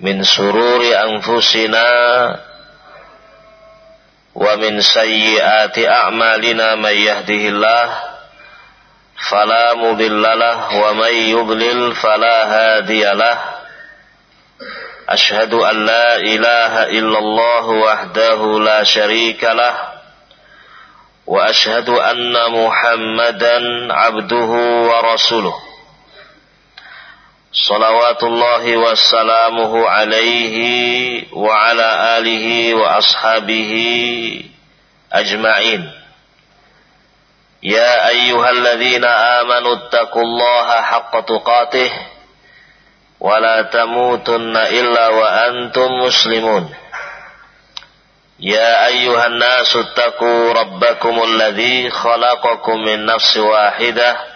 من شرور أنفسنا ومن سيئات أعمالنا من يهده الله فلا مضل له ومن يضلل فلا هادي له. أشهد أن لا إله إلا الله وحده لا شريك له. وأشهد أن محمدا عبده ورسوله. Salawatullahi wassalamuhu alaihi wa ala alihi wa ashabihi ajma'in. Ya ayyuhalladzina amanu attaqullaha haqqa tuqatih wa la tamutunna illa wa antum muslimun. Ya ayyuhan nasu attaqu rabbakumul ladzi khalaqakum min nafsin wahidah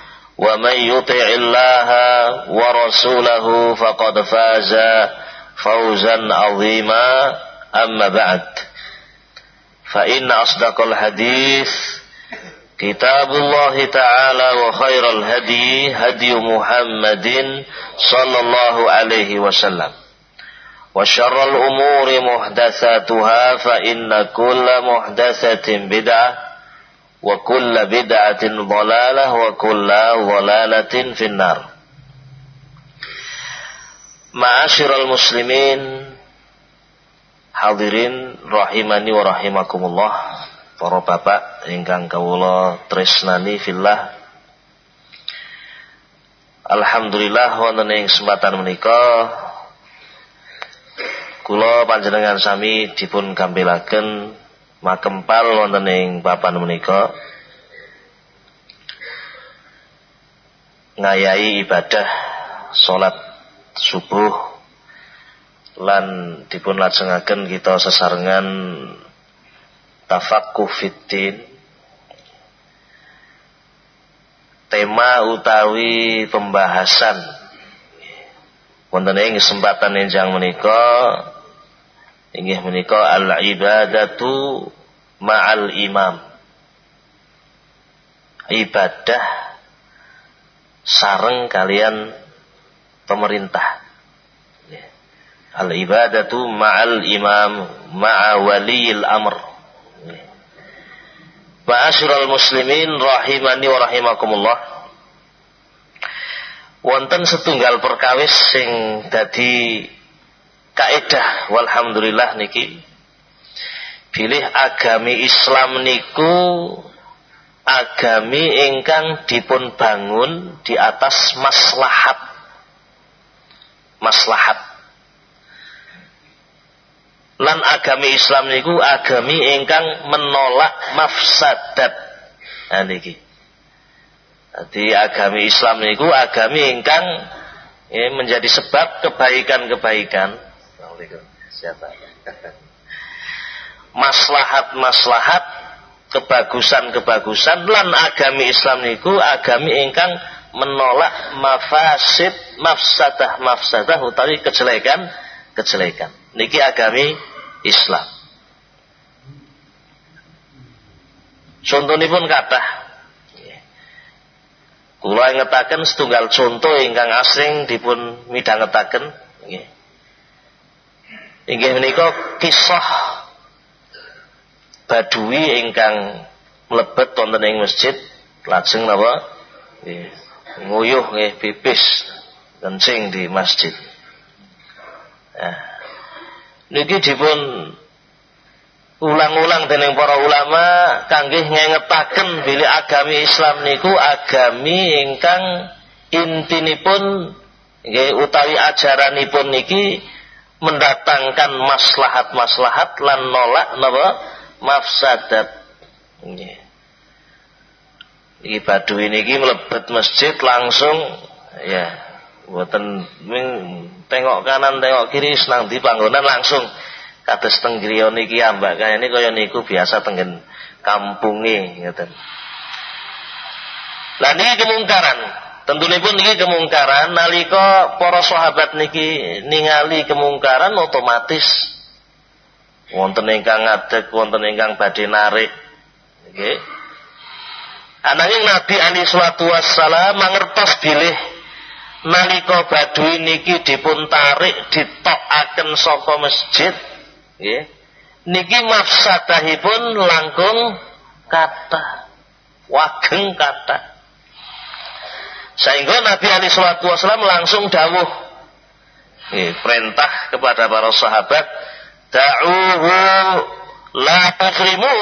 ومن يطع الله ورسوله فقد فاز فوزا عظيما. أما بعد فإن أصدق الحديث كتاب الله تعالى وخير الهدي هدي محمد صلى الله عليه وسلم. وشر الأمور محدثاتها فإن كل محدثة بدعة wa kulla bid'atin dhalalah wa kulla dhalalatin finnar. Ma'asyiral muslimin hadirin rahimani wa rahimakumullah para bapak ingkang kawula tresnani fillah. Alhamdulillah wonten ing kesempatan menika kula panjenengan sami dipun gampilaken makempal wonten ing papan menika. Ngayahi ibadah salat subuh lan dipun lajengaken kita sesarengan tafaqquh fiddin tema utawi pembahasan. Wonten ing kesempatan enjang menika Inggih menika al-ibadatu ma'al imam. Ibadah sareng kalian pemerintah. Al-ibadatu ma'al imam ma'a waliyil amr. Ma'asyiral muslimin rahimani wa rahimakumullah. Wonten setunggal perkawis sing dadi kaedah walhamdulillah niki. Pilih agami Islam niku agami ingkang dipun bangun di atas maslahat. Maslahat. Lan agami Islam niku agami ingkang menolak mafsadat. Nah niki. Jadi agami Islam niku agami ingkang ini menjadi sebab kebaikan-kebaikan Siapa? Maslahat-maslahat kebagusan-kebagusan lan agami Islam niku agami ingkang menolak mafasid mafsadah mafsadah utawi kejelekan kejelekan. Niki agami Islam. Contohipun kathah. Kula ngetaken setunggal contoh ingkang asring dipun midhangetaken nggih Inggih menika kisah Badui ingkang mlebet wonten ing masjid lajeng napa? Nguyuh nggih pipis kencing di masjid. Nah, niki dipun ulang-ulang dening para ulama kangge ngengetaken bilih agami Islam niku agami ingkang intinipun nggih utawi ajaranipun niki mendatangkan maslahat-maslahat lan nolak napa? Mafsadat. Nggih. Iki badui niki mlebet masjid langsung ya mboten tengok kanan tengok kiri senang di panggonan langsung. Kados teng griya niki ambak kayane kaya niku biasa tenggen kampunge ngoten. Lah niki kemungkaran Tentunipun niki kemungkaran nalika para sahabat niki ningali kemungkaran otomatis wonten ingkang ngadeg, wonten ingkang badhe narik. Nggih. Ananging Nabi alaihi salatu wassalam mangertos bilih nalika badui niki dipun tarik ditokaken saka masjid, nggih. Niki mafsadahipun langkung kata. Wageng kata. Sehingga Nabi Ali Shallallahu Wasallam langsung dawuh eh, perintah kepada para sahabat da'uhu la takrimu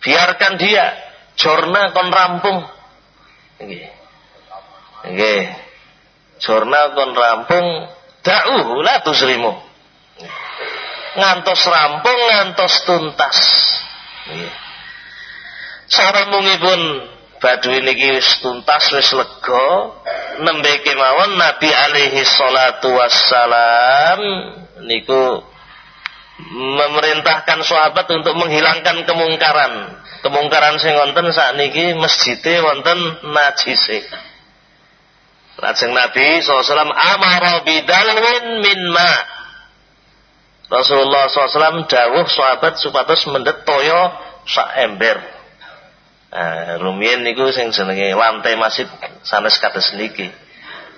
biarkan dia jorna kon rampung. Nggih. Jorna kon rampung da'uhu la tusrimu ngantos rampung ngantos tuntas. Nggih. Saramungipun Badui niki wis tuntas wis lega nembe kemawon Nabi alaihi salatu wassalam niku memerintahkan sahabat untuk menghilangkan kemungkaran. Kemungkaran sing wonten sakniki masjide wonten najise. Lajeng Nabi SAW amara bidalwin min ma. Rasulullah SAW dawuh sahabat supados mendet toyo sak ember. Nah, rumiyin niku sing jenenge lantai masjid sanes kados niki.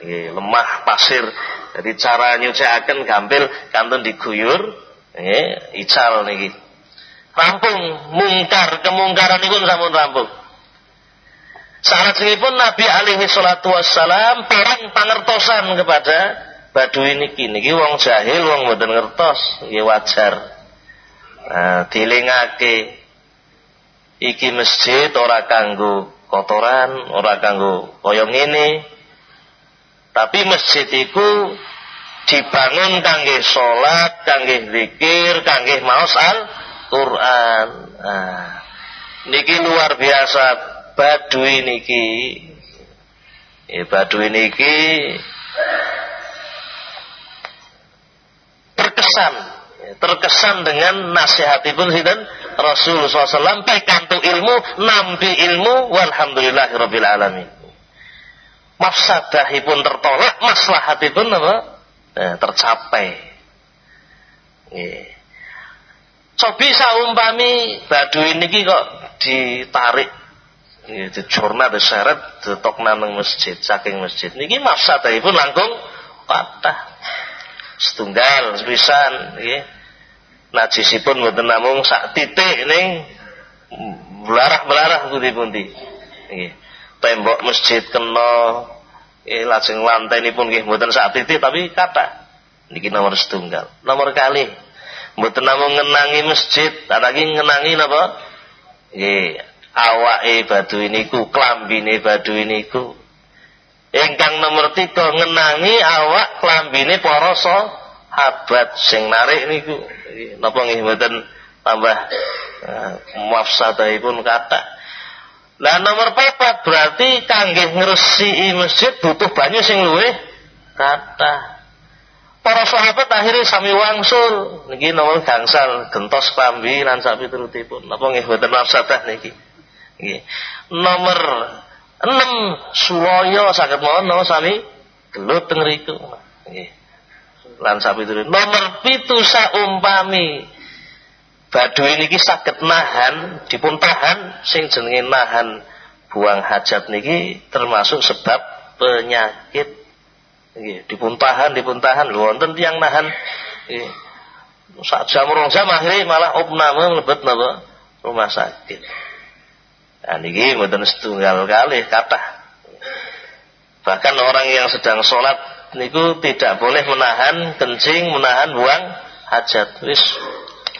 Nggih, lemah pasir. Jadi cara nyucikaken gampil kantun diguyur, nggih, ical niki. Rampung mungkar kemungkaran niku sampun rampung. pun Nabi alaihi salatu wassalam parang pangertosan kepada Badui niki niki wong jahil wong mboten ngertos, nggih wajar. Nah, dilingake iki masjid ora kanggo kotoran, ora kanggo kaya ngene. Tapi masjid iku dibangun kangge salat, kangge zikir, kangge maos Al-Qur'an. Nah, niki luar biasa badui niki. Ya, badui niki terkesan terkesan dengan nasihatipun sinten Rasul SAW pikantu ilmu nampi ilmu walhamdulillahirabbil alamin. Mafsadahipun tertolak maslahatipun apa? Eh, tercapai. Nggih. Cobi saumpami baduin niki kok ditarik nggih dijurna diseret ditok nang masjid saking masjid. Niki mafsadahipun langkung patah. Setunggal sepisan nggih najisipun mboten namung sak titik ning belarah-belarah pundi-pundi. Nggih. Tembok masjid kena eh lajeng lantainipun nggih mboten sak titik tapi kata. Niki nomor setunggal. Nomor kali mboten namung ngenangi masjid, lagi ngenangi napa? Nggih, awake badu niku, klambine badu niku. Ingkang nomor tiga ngenangi awak klambine para sahabat sing narik niku napa nggih mboten tambah uh, mafsadahipun kata. Lah nomor papat berarti kangge ngresiki masjid butuh banyu sing luwih kata. Para sahabat akhirnya sami wangsul niki nomor gangsal gentos klambi lan sapi turutipun. Napa nggih mboten mafsadah niki. Nggih. Nomor 6 suloyo saged mawon napa sami gelut teng riku. Lan sapi turun. Nomor pitu saumpami Baduy niki saged nahan, dipun tahan sing jenenge nahan buang hajat niki termasuk sebab penyakit. Nggih, dipun tahan, dipun tahan lho wonten tiyang nahan nggih. Sak jam rong jam malah opname mlebet napa rumah sakit. Nah niki mboten setunggal kali kata. Bahkan orang yang sedang sholat niku tidak boleh menahan kencing, menahan buang hajat. Wis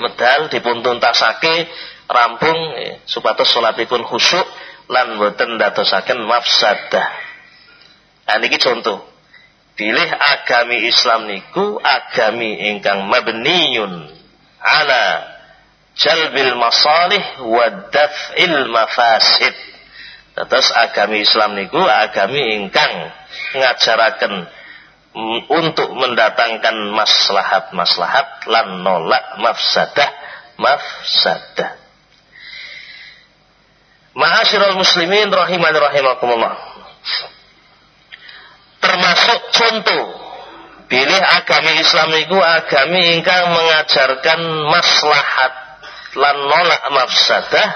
medal dipun tuntasake rampung eh, supados salatipun khusyuk lan boten dadosaken mafsadah. Nah niki contoh. Pilih agami Islam niku agami ingkang mabniyun ala jalbil masalih wa daf'il mafasid. Terus agami Islam niku agami ingkang ngajaraken untuk mendatangkan maslahat-maslahat lan nolak mafsadah mafsadah. Ma'asyiral muslimin rahimani rahimakumullah. Termasuk contoh pilih agami Islam itu agami ingkang mengajarkan maslahat lan nolak mafsadah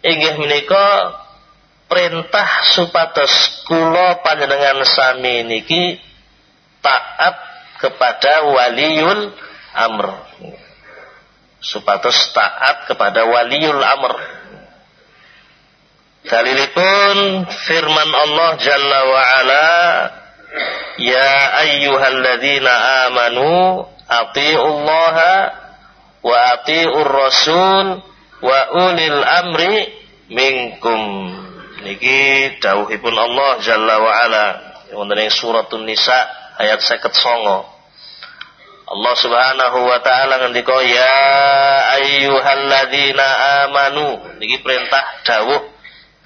inggih menika perintah supados kula panjenengan sami niki taat kepada waliul amr. Supados taat kepada waliul amr. Dalilipun firman Allah Jalla wa ala Ya ayyuhalladzina amanu atiullaha wa atiur rasul wa ulil amri minkum. Niki dawuhipun Allah Jalla wa ala wonten ing suratun nisa ayat 59 Allah Subhanahu wa taala ngendika ya ayyuhalladzina amanu niki perintah dawuh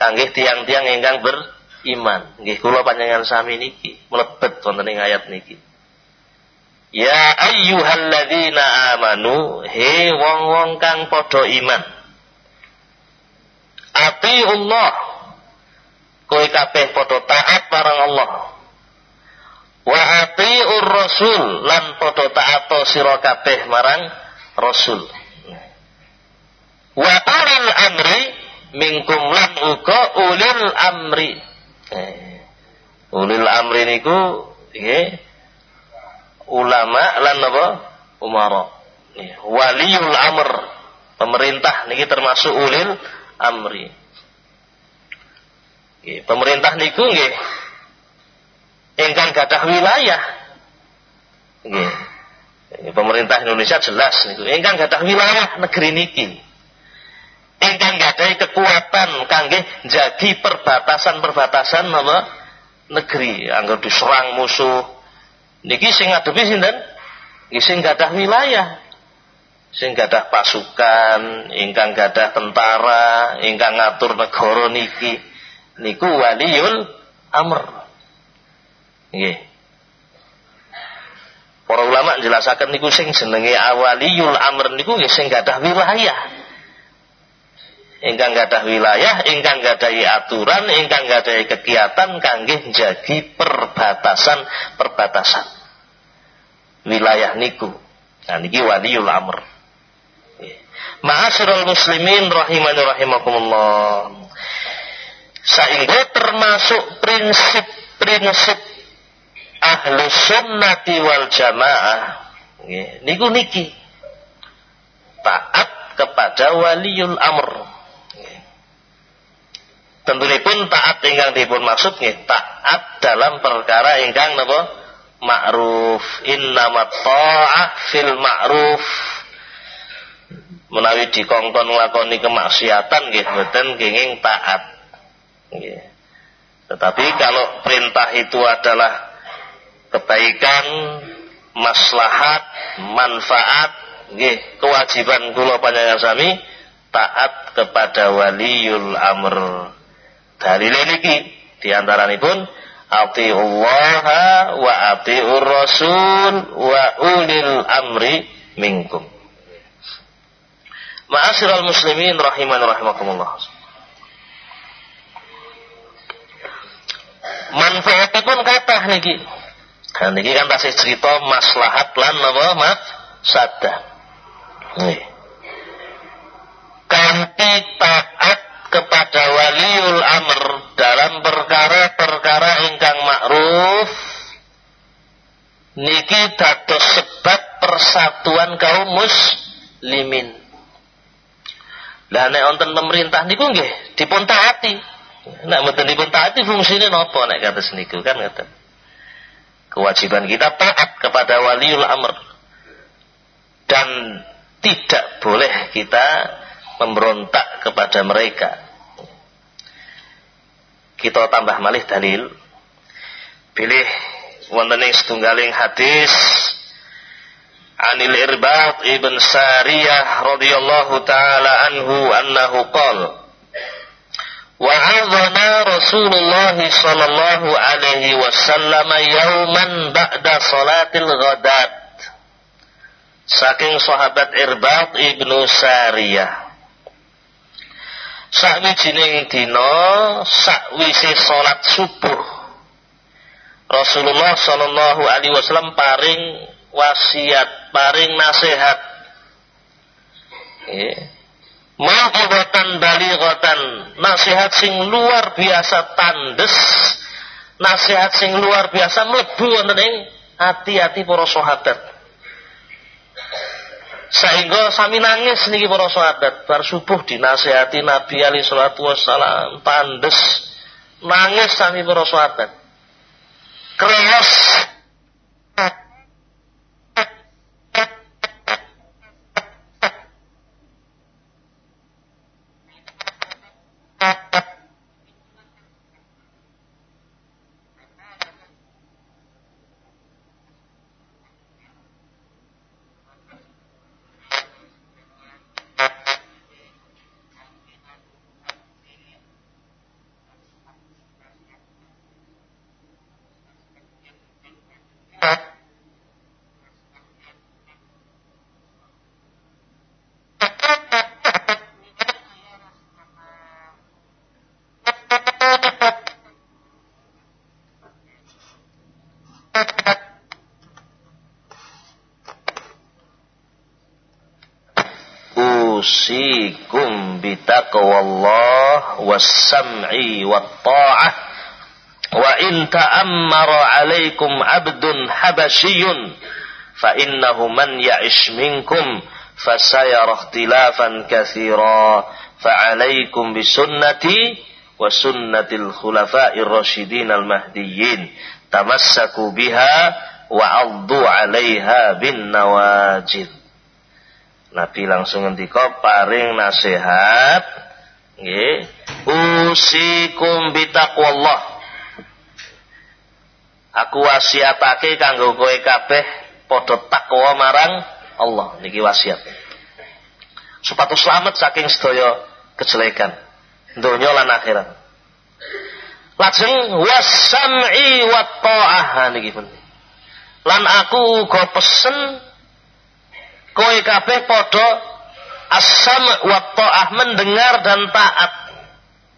kangge tiang-tiang ingkang beriman. Nggih kula panjenengan sami niki mlebet wonten ing ayat niki. Ya ayyuhalladzina amanu, he wong-wong kang padha iman. Ati Allah. Kowe kabeh padha taat marang Allah. Wa atiur rasul lan padha taat sira marang rasul. Wa ulil amri minkum lan uga ulil amri. Eh, ulil amri niku nggih ulama lan apa? Umara. Waliul amr, pemerintah niki termasuk ulil amri. Nggih, pemerintah niku nggih ingkang gadah wilayah. Nggih. Pemerintah Indonesia jelas niku. Ingkang gadah wilayah negeri niki. Ingkang gadai kekuatan kangge jadi perbatasan-perbatasan apa negeri. Anggar diserang musuh. Niki sing ngadepi sinten? Niki sing gadah wilayah. Sing gadah pasukan ingkang gadah tentara ingkang ngatur negara niki. Niku waliul amr nggih para ulama jelasaken niku sing jenenge awaliyul amr niku nggih sing gadah wilayah ingkang gadah wilayah, ingkang gadahi aturan, ingkang gadahi kegiatan kangge jadi perbatasan-perbatasan wilayah niku. Nah niki waliul amr. Ma'asyiral muslimin rahimani rahimakumullah. Sehingga termasuk prinsip-prinsip ahlu sunnati wal jamaah. Niku niki. Taat kepada waliul amr. Tentunya pun taat ingkang dipun maksud nggih taat dalam perkara ingkang napa? Ma'ruf. Innamat ta'ah fil ma'ruf. Menawi dikongkon nglakoni kemaksiatan nggih mboten kenging taat. Nggih. Tetapi kalau perintah itu adalah kebaikan maslahat manfaat nggih kewajiban kula panjenengan sami taat kepada waliul amr Dalile niki diantaranipun Allah wa atiur rasul wa ulil amri minkum. Ma'asyiral muslimin rahiman rahimakumullah. Manfaatipun kathah niki. Nah, niki kan tasih cerita maslahat lan napa mat sadda. Nih. Kanti taat kepada waliul amr dalam perkara-perkara ingkang ma'ruf niki dados sebab persatuan kaum muslimin. Lah nek wonten pemerintah niku nggih dipun taati. Nek mboten dipun taati fungsine napa nek kados niku kan ngoten. Kewajiban kita taat kepada waliul amr. Dan tidak boleh kita memberontak kepada mereka. Kita tambah malih dalil. Pilih wonten ing setunggaling hadis Anil Irbad ibn Sariyah radhiyallahu taala anhu annahu qala Wa'adhana Rasulullah sallallahu alaihi wasallam yauman ba'da salatil ghadat. Saking sahabat Irbad ibnu Sariyah. Sakwijining dina sakwise salat subuh. Rasulullah sallallahu alaihi wasallam paring wasiat, paring nasihat. Mau'izatan balighatan, nasihat sing luar biasa tandes, nasihat sing luar biasa mlebu wonten ing ati-ati para sahabat. Sehingga sami nangis niki para sahabat bar subuh dinasihati Nabi alaihi salatu wassalam. Tandes. Nangis sami para. Kreos usikum bitaqwallah was-sam'i wat-ta'ah wa in ta'ammara 'alaikum 'abdun habasyun fa innahu man ya'ish minkum fasayara ikhtilafan katsira fa 'alaikum bisunnati wa sunnatil khulafa'ir rasyidin al-mahdiyyin tamassaku biha wa 'addu 'alaiha bin nawajid Nabi langsung ngendika paring nasihat nggih usikum bitaqwallah. Aku wasiatake kanggo kowe kabeh padha takwa marang Allah. Niki wasiat. Supaya selamat saking sedaya kejelekan donya lan akhirat. Lajeng wasam'i wa ta'ah. Niki pun. Lan aku uga pesen kowe kabeh padha asam wa ta'ah mendengar dan taat.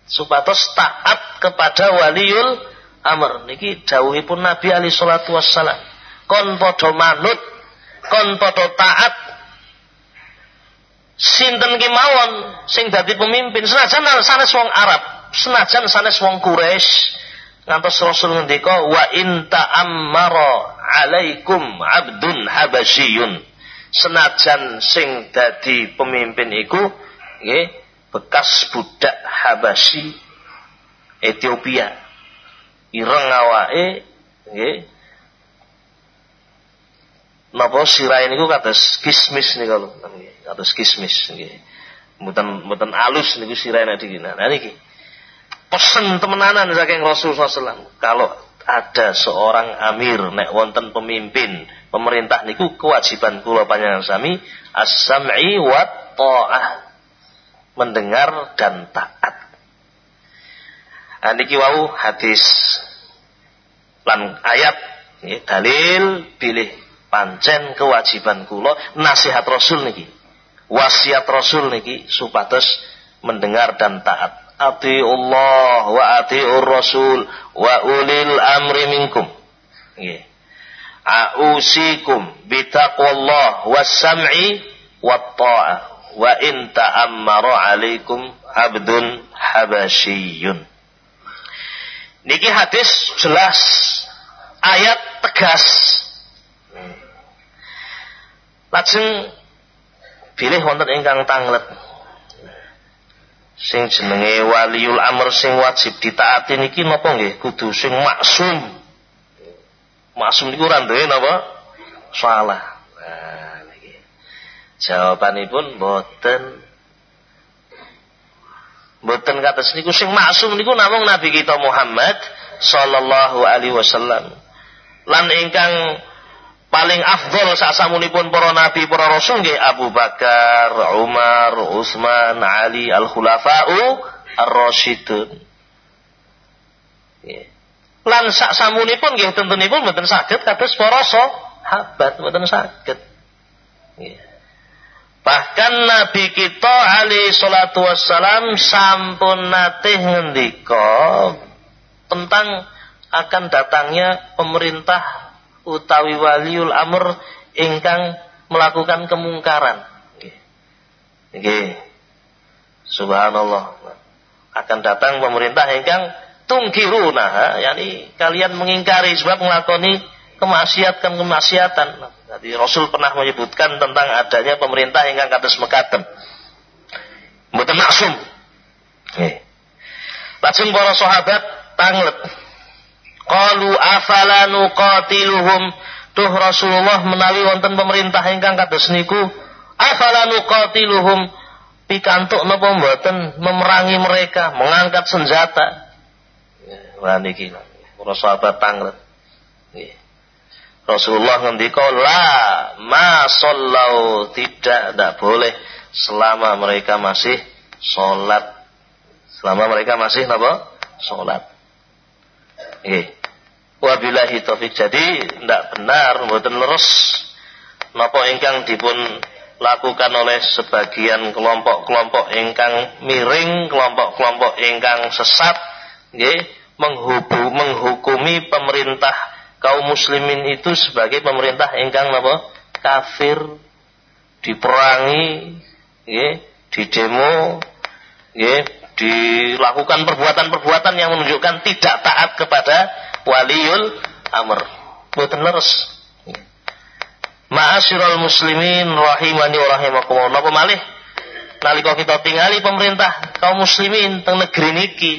Supados taat kepada waliul amr. Niki dawuhipun Nabi alaihi salatu wassalam. Kon padha manut kon padha taat. Sinten ki mawon sing dadi pemimpin? Senajan sanes wong Arab senajan sanes wong Quraisy. Ngantos Rasul ngendika wa in ta'ammara alaikum abdun habasyun senajan sing dadi pemimpin iku nggih bekas budak Habasyi Ethiopia. Ireng awake nggih napa sirahe niku kados kismis niku lho kados kismis nggih. Mboten mboten alus niku sirahe nek dikina nah niki pesen temenanan saking Rasul sallallahu kalau ada seorang amir nek wonten pemimpin pemerintah niku kewajiban kula panjenengan sami as-sam'i wa ta'ah mendengar dan taat. Niki wau hadis lan ayat ya, dalil pilih pancen kewajiban kula nasihat Rasul niki wasiat Rasul niki supados mendengar dan taat. Ati Allah wa atiur Rasul wa ulil amri minkum. Nggih. Ausikum bitaqwallah was-sam'i wat-tha'ah wa in ta'ammara 'alaikum abdun habasyiyun. Niki hadis jelas ayat tegas. Lajeng pilih wonten ingkang tanglet sing jenenge waliul amr sing wajib ditaati niki napa nggih kudu sing maksum Maksum niku ora duwe napa? Salah. Nah, niki. Jawabanipun boten boten kados niku sing maksum niku namung Nabi kita Muhammad sallallahu alaihi wasallam. Lan ingkang paling afdol sasamunipun para nabi para rasul nggih Abu Bakar, Umar, Utsman, Ali al-khulafa'u ar-rasyidun. Yeah. Lan sak samunipun nggih tentunipun mboten saged kados para sahabat mboten saged. Nggih. Bahkan Nabi kita alaihi salatu wassalam sampun nate ngendika tentang akan datangnya pemerintah utawi waliul amr ingkang melakukan kemungkaran. Nggih. Subhanallah. Akan datang pemerintah ingkang tungkiruna yakni kalian mengingkari sebab melakoni kemaksiatan kemaksiatan. Jadi Rasul pernah menyebutkan tentang adanya pemerintah yang kados mekadem mboten maksum. Nggih. Lajeng para sahabat tanglet qalu afala nuqatiluhum tuh Rasulullah menawi wonten pemerintah ingkang kados niku afala nuqatiluhum pikantuk napa mboten memerangi mereka mengangkat senjata Wah niki para sahabat tanglet. Rasulullah ngendika la ma sallau tidak tidak boleh selama mereka masih salat. Selama mereka masih napa? Salat. Nggih. Wabillahi taufik. Jadi tidak benar mboten leres napa ingkang dipun lakukan oleh sebagian kelompok-kelompok ingkang miring, kelompok-kelompok ingkang sesat nggih menghubu, menghukumi pemerintah kaum muslimin itu sebagai pemerintah ingkang napa kafir diperangi nggih didemo nggih dilakukan perbuatan-perbuatan yang menunjukkan tidak taat kepada waliul amr boten leres Ma'asyiral muslimin rahimani wa rahimakumullah napa malih nalika kita tingali pemerintah kaum muslimin teng negeri niki.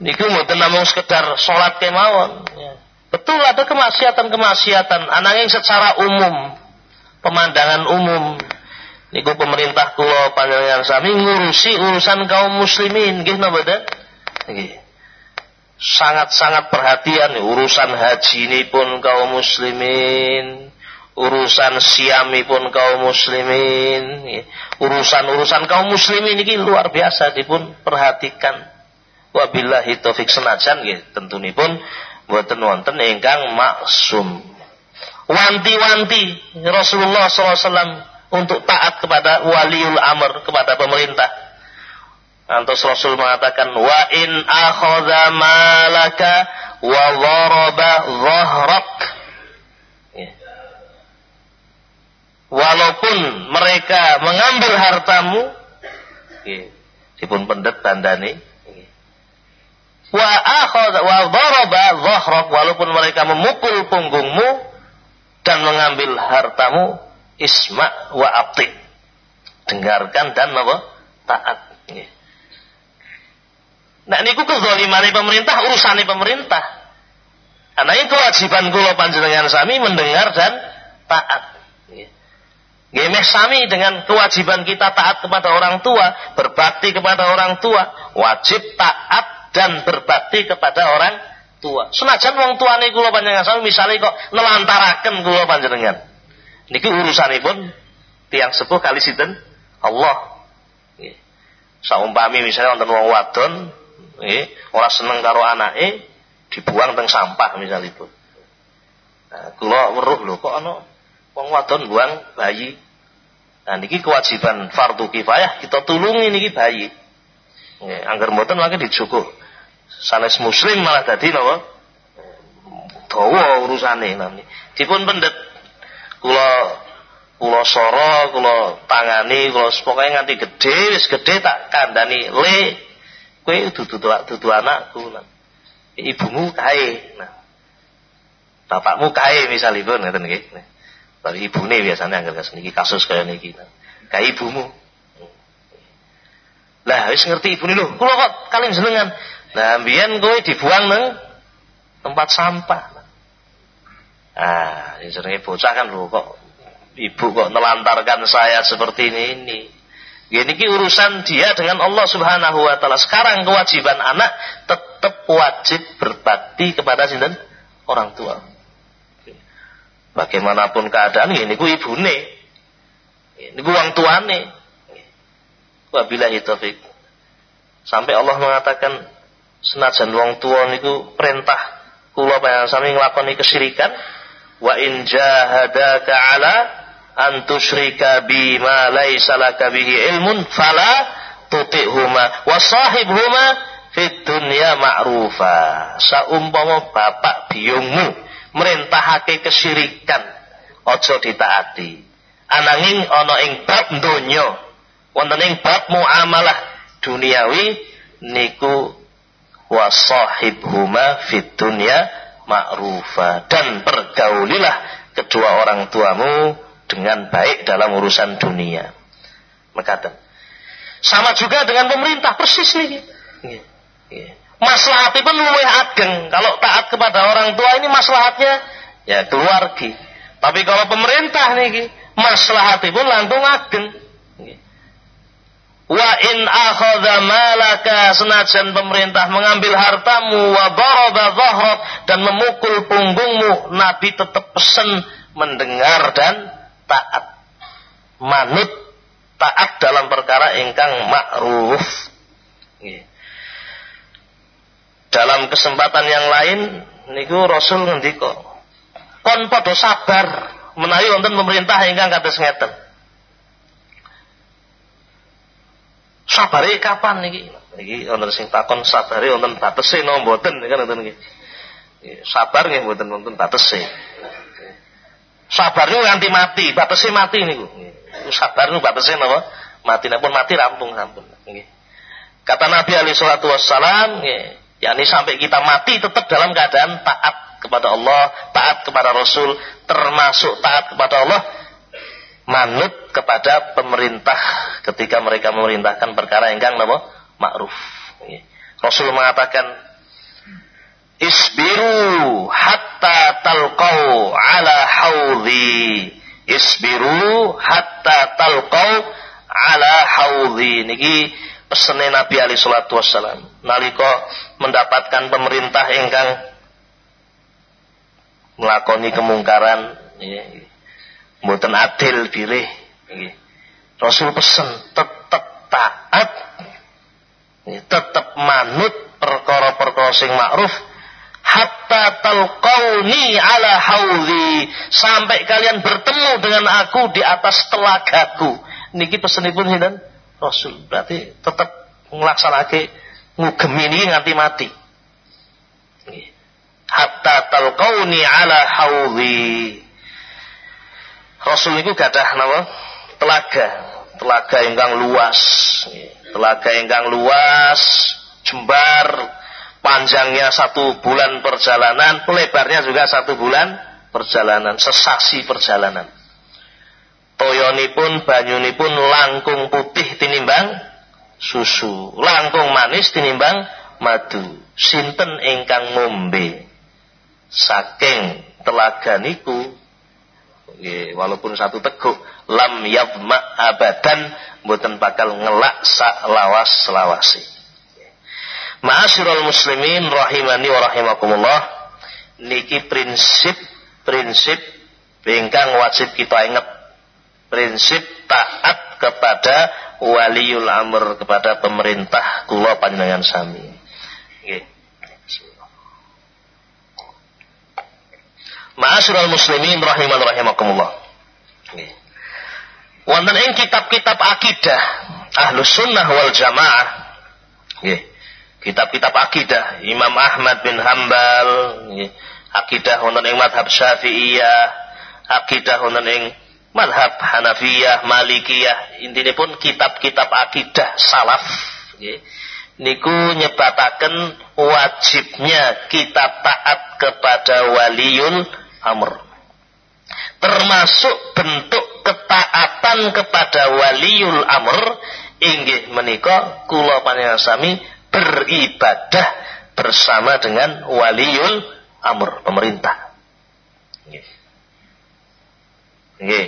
Niku mboten namung sekedar salat kemawon. Betul ada kemaksiatan-kemaksiatan ananging secara umum, pemandangan umum. Niku pemerintah kula panjenengan sami ngurusi urusan kaum muslimin nggih napa Nggih. Sangat-sangat perhatian urusan haji ini pun kaum muslimin, urusan siami pun kaum muslimin, urusan-urusan kaum muslimin ini luar biasa dipun perhatikan. Wabillahi taufik senajan nggih tentunipun mboten wonten ingkang maksum. Wanti-wanti Rasulullah SAW untuk taat kepada waliul amr kepada pemerintah. Antos Rasul mengatakan wa in akhadha malaka wa dharaba dhahrak. Walaupun mereka mengambil hartamu dipun pendet tandani wa akhadha wa daraba dhahrak walaupun mereka memukul punggungmu dan mengambil hartamu isma wa abti dengarkan dan apa? Taat nah ini kezaliman pemerintah urusan pemerintah karena itu kewajiban kula panjenengan sami mendengar dan taat Gemeh sami dengan kewajiban kita taat kepada orang tua, berbakti kepada orang tua, wajib taat dan berbakti kepada orang tua. Senajan wong tuane kula panjenengan sami misale kok nelantaraken kula panjenengan. Niki urusanipun tiang sepuh kali sinten? Allah. Saumpami misalnya wonten wong wadon, nggih, ora seneng karo anake, dibuang teng sampah misalipun. Nah, kula weruh lho kok ana wong wadon buang bayi. Nah niki kewajiban fardu kifayah kita tulungi niki bayi. Nggih, angger mboten mangke dicukup. Sanes muslim malah dadi napa? Dawa urusane nami. Dipun pendet kula kula soro, kula tangani, kula pokoke nganti gedhe, wis gedhe tak kandhani le kowe dudu dudu anakku. Ibumu kae. Nah. Bapakmu kae misalipun ngeten nggih. Bari ibune biasanya anggar niki kasus kaya niki. Kayak ibumu. Lah wis ngerti ibune lho, kula kok kalih jenengan. Nah mbiyen kowe dibuang nang tempat sampah. Ah, jenenge bocah kan lho kok ibu kok nelantarkan saya seperti ini ini. Gini ki urusan dia dengan Allah Subhanahu wa taala. Sekarang kewajiban anak tetap wajib berbakti kepada sinten? Orang tua. Bagaimanapun keadaan ini ku ibune. Ini ku wong tuane. Wabillahi taufik. Sampai Allah mengatakan senajan wong tua niku perintah kula panjenengan sami nglakoni kesyirikan wa in jahadaka ala an tusyrika bima laisa laka bihi ilmun fala tuti'huma wa sahibhuma fid dunya ma'rufa. Saumpama bapak biyungmu merintahake kesyirikan aja ditaati. Ananging ana ing bab donya wonten ing bab muamalah duniawi niku wa sahibhuma fid dunya ma'rufa. Dan pergaulilah kedua orang tuamu dengan baik dalam urusan dunia. Mekaten. Sama juga dengan pemerintah persis nih. Maslahatnya pun luwih ageng. Kalau taat kepada orang tua ini maslahatnya ya keluarga. Tapi kalau pemerintah nih maslahatnya pun langsung ageng. Wa in akhadha malaka senajan pemerintah mengambil hartamu wa daraba dhahrak dan memukul punggungmu, Nabi tetap pesan mendengar dan taat. Manut taat dalam perkara ingkang ma'ruf. Dalam kesempatan yang lain niku Rasul ngendika kon padha sabar menawi wonten pemerintah ingkang kados ngeten. Sabare kapan niki? Niki wonten sing takon sabare wonten batese napa mboten? Kan wonten niki sabar nggih mboten wonten batese Sabar niku nganti mati, batese mati niku. Sabar niku? Mati nek pun mati rampung sampun. Nggih. Kata Nabi alaihi salatu nggih, yakni sampai kita mati tetap dalam keadaan taat kepada Allah, taat kepada Rasul, termasuk taat kepada Allah, manut kepada pemerintah ketika mereka memerintahkan perkara yang napa? Ma'ruf. Rasul mengatakan Isbiru hatta talqau ala haudhi. Isbiru hatta talqau ala haudhi. Niki pesene Nabi alaihi salatu wassalam. Nalika mendapatkan pemerintah ingkang melakoni kemungkaran mboten adil pilih Rasul pesen tetap taat tetap manut perkara-perkara sing ma'ruf hatta talqauni ala haudhi. Sampai kalian bertemu dengan aku di atas telagaku. Niki pesenipun sinten? Rasul. Berarti tetap nglaksanake ngugemi ini nganti mati. Hatta talqauni ala haudhi. Rasul niku gadah napa? Telaga. Telaga ingkang luas. Telaga ingkang luas jembar panjangnya satu bulan perjalanan, lebarnya juga satu bulan perjalanan, sesasi perjalanan. Toyoni pun, banyuni pun langkung putih tinimbang susu, langkung manis tinimbang madu. Sinten ingkang ngombe saking telaga niku walaupun satu teguk lam yabma abadan mboten bakal ngelak sak lawas lawasi Ma'asyiral muslimin rahimani wa rahimakumullah niki prinsip-prinsip ingkang wajib kita ingat. Prinsip taat kepada waliul amr kepada pemerintah kula panjenengan sami. Nggih. Ma'asyiral muslimin rahiman rahimakumullah. Nggih. Wonten ing kitab-kitab akidah Ahlus Sunnah wal Jamaah nggih kitab-kitab akidah Imam Ahmad bin Hambal akidah wonten ing madhab Syafi'iyah akidah wonten ing madhab Hanafiyah Malikiyah. Pun kitab-kitab akidah salaf niku nyebataken wajibnya kita taat kepada waliul amr. Termasuk bentuk ketaatan kepada waliul amr inggih menika kula panjenengan sami beribadah bersama dengan waliul amr, pemerintah. Nggih.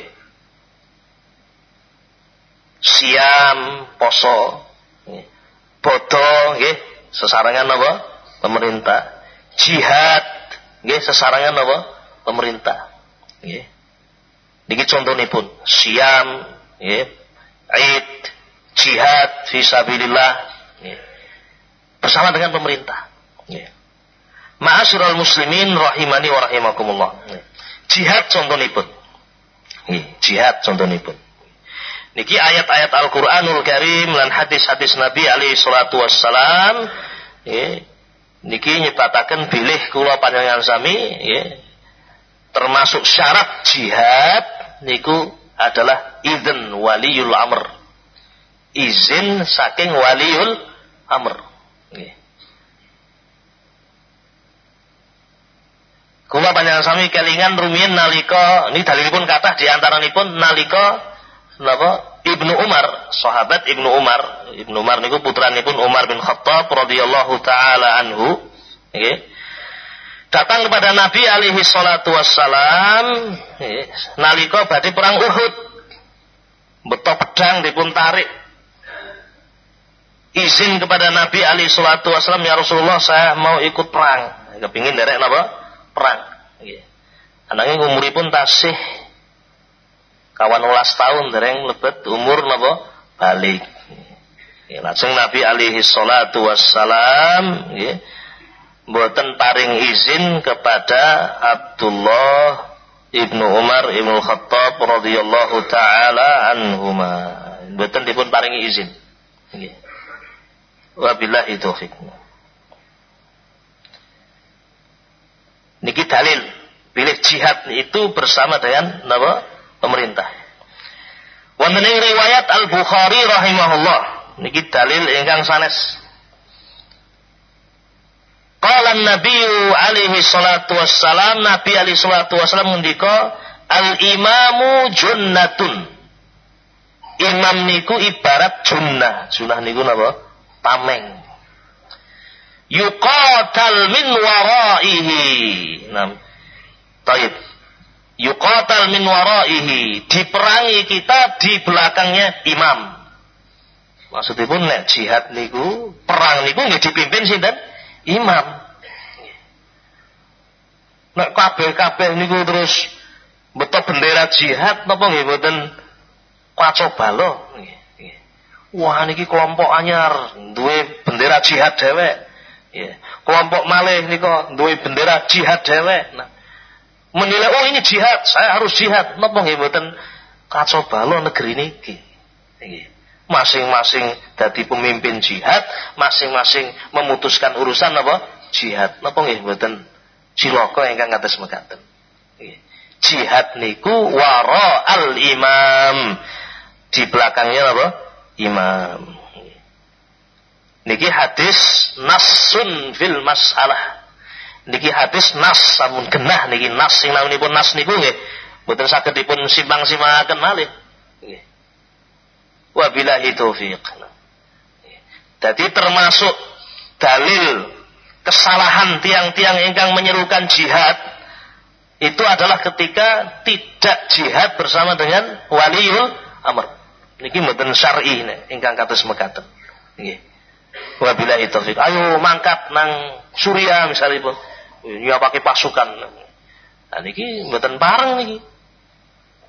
Siam poso. Nggih. Bodo nggih, sesarangan apa? Pemerintah. Jihad nggih, sesarangan apa? Pemerintah. Nggih. Niki pun siam nggih, Aid, jihad fisabilillah nggih. Bersama dengan pemerintah. Nggih. Ma'asyiral muslimin rahimani wa rahimakumullah. Jihad contohipun. Nggih, jihad contohipun. Niki ayat-ayat Al-Qur'anul Karim lan hadis-hadis Nabi alaihi salatu wassalam nggih. Niki nyebataken bilih kula panjenengan sami nggih. Termasuk syarat jihad niku adalah izin waliul amr. Izin saking waliul amr. Kula panjenengan sami kelingan rumiyin nalika ini dalilipun kathah di antaranipun nalika napa Ibnu Umar, sahabat Ibnu Umar. Ibnu Umar niku putranipun Umar bin Khattab radhiyallahu taala anhu. Nggih. Datang kepada Nabi alaihi salatu wassalam nalika badhe perang Uhud. Beto pedang dipun tarik izin kepada Nabi alaihi salatu wassalam ya Rasulullah saya mau ikut perang. Kepingin derek napa? perang. Anaknya umuripun tasih kawan ulas tahun dereng lebet umur napa balik. Ya, langsung Nabi alaihi salatu wassalam ya, mboten paring izin kepada Abdullah Ibnu Umar Ibnu Khattab radhiyallahu taala anhuma. Mboten dipun paringi izin. Nggih. Wabillahi taufik. Niki dalil pilih jihad itu bersama dengan nama pemerintah. Wonten riwayat Al Bukhari rahimahullah niki dalil ingkang sanes. Qala Nabi alaihi salatu wassalam Nabi alaihi salatu wassalam ngendika al imamu junnatun. Imam niku ibarat junnah. Junnah niku napa? Tameng yuqatal min waraihi. Nah, taib. Yuqatal min waraihi. Diperangi kita di belakangnya imam. Maksudnya pun nek jihad niku, perang niku nggak dipimpin sinten? Imam. Nek kabeh-kabeh niku terus betul bendera jihad napa nggih mboten kaco balo Wah niki kelompok anyar duwe bendera jihad dhewek. Ya. Kelompok malih kok duwe bendera jihad dewek. Nah, menilai oh ini jihad, saya harus jihad. Napa nggih mboten kacau balo negeri niki. Masing-masing dadi pemimpin jihad, masing-masing memutuskan urusan apa? Jihad. Napa nggih mboten cilaka ingkang ngates mekaten. Jihad niku wara al imam. Di belakangnya apa? Imam. Niki hadis nasun fil masalah. Niki hadis nas samun genah niki nas sing namunipun nas niku nggih mboten saged dipun simpang-simpangaken malih. Nggih. Wabillahi taufiq. Jadi termasuk dalil kesalahan tiang-tiang ingkang menyerukan jihad itu adalah ketika tidak jihad bersama dengan waliul amr. Niki mboten syar'i ingkang kados mekaten. Nggih. Wabillahi taufik. Ayo mangkat nang Surya misalnya pun. Ya pakai pasukan. Nah niki mboten pareng niki.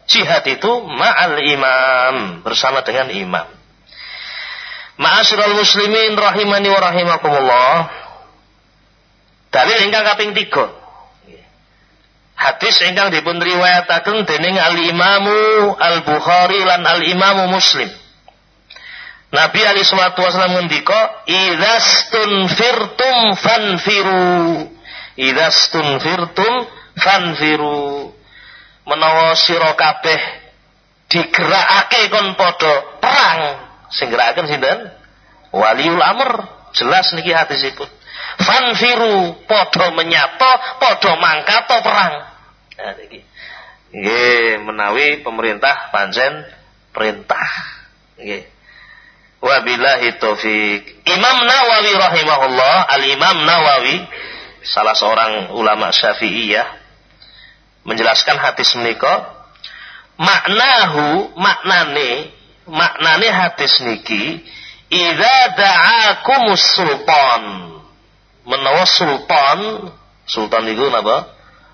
Jihad itu ma'al imam, bersama dengan imam. Ma'asyiral muslimin rahimani wa rahimakumullah. Dalil ingkang kaping 3. Hadis ingkang dipun riwayataken dening Al-Imamu Al-Bukhari lan Al-Imamu Muslim. Nabi Ali Shallallahu Wasallam ngendika, "Idastun firtum fanfiru." Idastun firtum fanfiru. Menawa sira kabeh digerakake kon padha perang, sing gerakaken sinten? Waliul amr. Jelas niki hadisipun. Fanfiru padha menyata, padha mangkato perang. Nah menawi pemerintah pancen perintah. Nggih. Wabillahi taufik. Imam Nawawi rahimahullah, Al-Imam Nawawi salah seorang ulama Syafi'iyah menjelaskan hadis menika maknahu maknane maknane hadis niki idza da'akumus sultan menawa sultan sultan itu napa?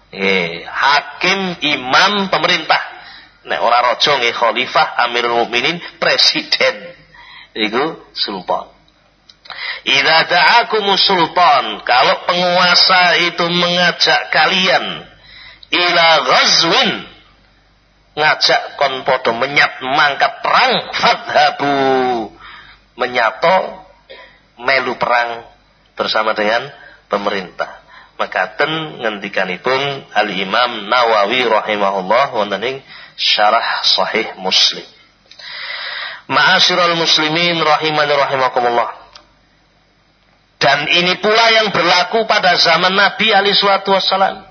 Eh hakim imam pemerintah. Nek ora raja nggih khalifah amirul mukminin presiden. Iku sultan. Idza da'akumus sultan, kalau penguasa itu mengajak kalian ila ghazwin ngajak kon podo menyat mangkat perang fadhabu menyato melu perang bersama dengan pemerintah maka ten ngendikanipun Al Imam Nawawi rahimahullah wonten syarah sahih Muslim Ma'asyiral muslimin rahimani rahimakumullah dan ini pula yang berlaku pada zaman Nabi alaihi wassalam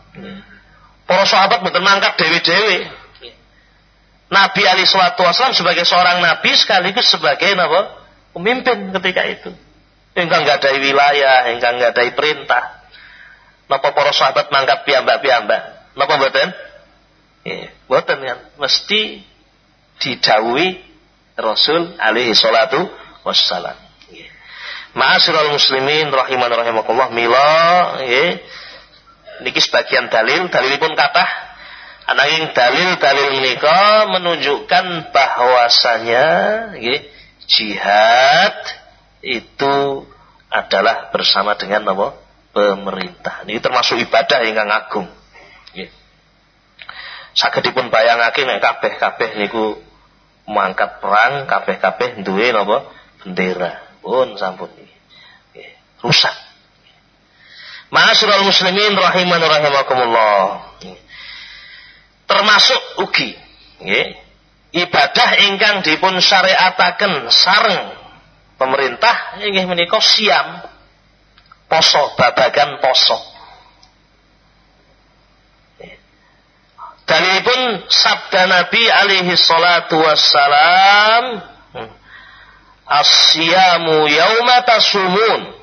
Para sahabat betul mangkat dewi-dewi. Nabi Ali Shallallahu Wasallam sebagai seorang nabi sekaligus sebagai apa? pemimpin ketika itu. Engkau nggak ada wilayah, engkau nggak ada perintah. Napa para sahabat mangkat piambak-piambak? Napa mboten? Ya, mboten kan. Mesti didawi Rasul alaihi salatu wassalam. Ma'asyiral muslimin rahiman rahimakumullah mila nggih niki sebagian dalil dalilipun kathah ananging dalil-dalil menika menunjukkan bahwasanya nggih jihad itu adalah bersama dengan apa? pemerintah. Ini termasuk ibadah yang agung. Nggih. Sagedipun bayangake nek kabeh-kabeh niku mangkat perang, kabeh-kabeh duwe napa? bendera. Pun sampun nggih. Rusak. Ma'asyiral muslimin rahiman rahimakumullah. Termasuk ugi nggih. Ibadah ingkang dipun syariataken sareng pemerintah inggih menika siam poso babagan poso. Dalilipun sabda Nabi alaihi salatu wassalam As-siyamu yauma tasumun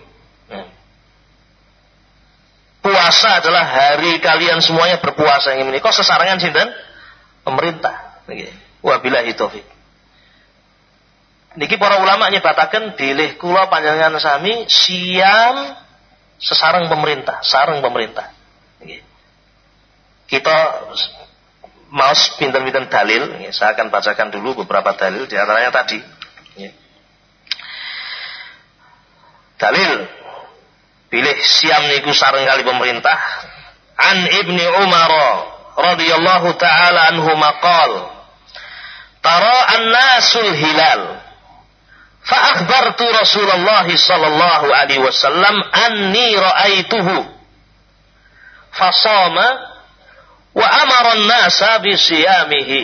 Puasa adalah hari kalian semuanya berpuasa yang ini. Kok sesarangan sinten? Pemerintah. Wabillahi taufik. Niki para ulama nyebataken bilih kula panjenengan sami siam sesarang pemerintah, sarang pemerintah. Kita mau pinter-pinter dalil, saya akan bacakan dulu beberapa dalil di antaranya tadi. Dalil pilih siam niku sareng kali pemerintah an ibni Umar radhiyallahu taala anhu maqal tara an-nasul hilal fa akhbartu Rasulullah sallallahu alaihi wasallam anni ra'aituhu fasama wa amara an-nasa bi siyamihi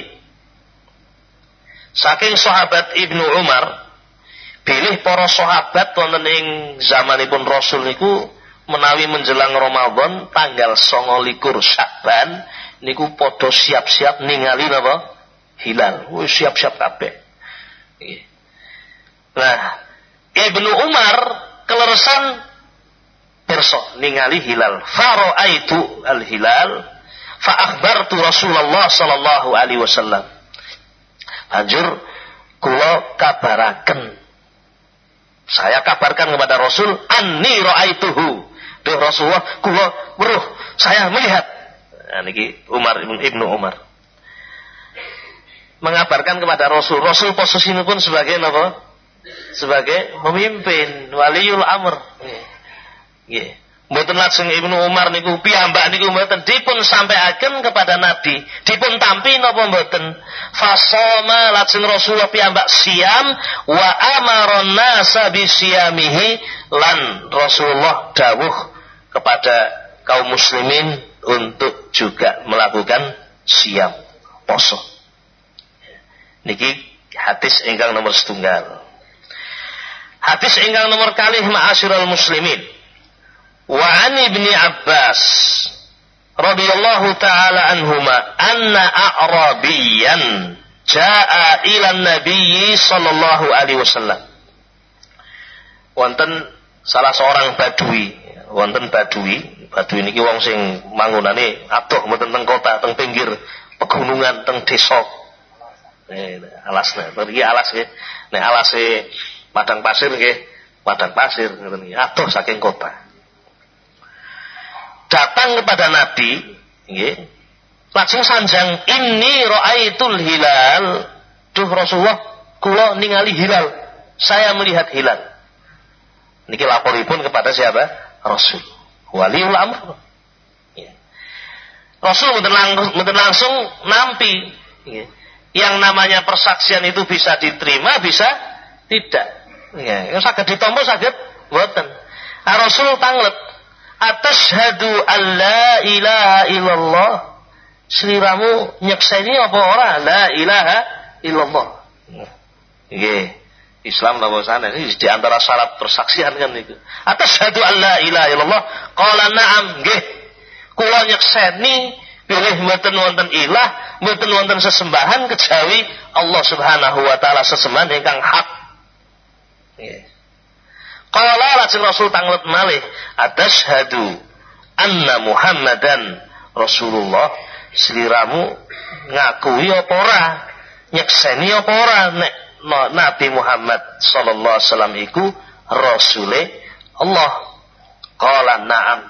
saking sahabat Ibnu Umar Pilih para sahabat wonten ing zamanipun Rasul niku menawi menjelang Ramadan tanggal 29 Syakban niku padha siap-siap ningali napa? Hilal. Wis siap-siap kabeh. Nah, Ibnu Umar keleresan perso ningali hilal. Faraitu al-hilal fa akhbartu Rasulullah sallallahu alaihi wasallam. Banjur kula kabaraken saya kabarkan kepada Rasul, anni ra'aituhu. Duh Rasulullah, kula weruh, saya melihat. Nah, Umar Ibnu Umar. Mengabarkan kepada Rasul. Rasul posisi ini pun sebagai apa? Sebagai pemimpin, waliul amr. Yeah. Mboten lajeng Ibnu Umar niku piyambak niku mboten dipun sampaikan kepada Nabi. Dipun tampi napa mboten? Fasoma lajeng Rasulullah piyambak siam wa amaron nasa bisiyamihi lan Rasulullah dawuh kepada kaum muslimin untuk juga melakukan siam poso. Niki hadis ingkang nomor setunggal. Hadis ingkang nomor kalih ma'asyiral muslimin. Wa an ibni Abbas radhiyallahu taala anhuma anna a'rabiyan jaa ila nabi sallallahu alaihi wasallam. Wonten salah seorang badui, wonten badui Baduy niki wong sing mangunane adoh mboten teng kota, teng pinggir pegunungan, teng desa. Eh, alasnya, alas nggih. Nek alase padang pasir nggih, padang pasir ngoten adoh saking kota. Datang kepada Nabi, nggih. Lajeng sanjang ini ra'aitul hilal. Duh Rasulullah, kula ningali hilal. Saya melihat hilal. Niki laporipun kepada siapa? Rasul. Waliul amr. Ya. Rasul mungkin langsung, langsung nampi. Ya. Yang namanya persaksian itu bisa diterima, bisa tidak. Ya. Yang sakit ditompo sakit, buatan. Nah, Rasul tanglet. Atashhadu an la ilaha illallah. Seliramu nyekseni apa ora? La ilaha illallah. Nggih. Islam napa sana ini di antara syarat persaksian kan itu. Atas satu Allah ilaha illallah qala na'am nggih. Kula nyekseni pilih mboten wonten ilah, mboten wonten sesembahan kejawi Allah Subhanahu wa taala sesembahan ingkang hak. Nggih. Qala lajeng Rasul tanglet malih atashhadu anna Muhammadan Rasulullah seliramu ngakui apa ora nyekseni apa ora nek Nabi Muhammad sallallahu alaihi wasallam iku rasule Allah. Qala na'am.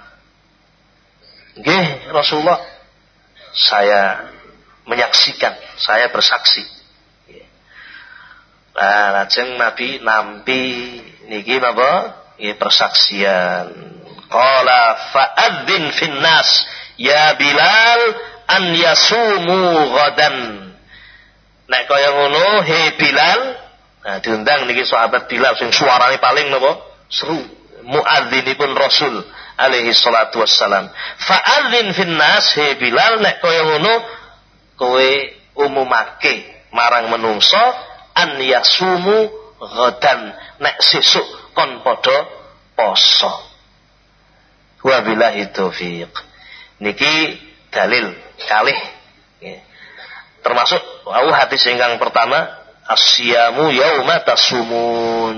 Nggih, Rasulullah. Saya menyaksikan, saya bersaksi. Nah, lajeng Nabi nampi niki napa? Nggih persaksian. Qala fa'adzin finnas ya Bilal an yasumu ghadan Nek kaya ngono, he Bilal, nah diundang niki sahabat Bilal sing suarane paling napa? Seru. Muadzinipun Rasul alaihi salatu wassalam. Fa'adzin fin nas he Bilal nek kaya ngono kowe umumake marang menungso an yasumu ghadan nek sesuk kon padha poso. Wabillahi taufiq. Niki dalil kalih Termasuk wau hadis ingkang pertama asyamu yauma tasumun.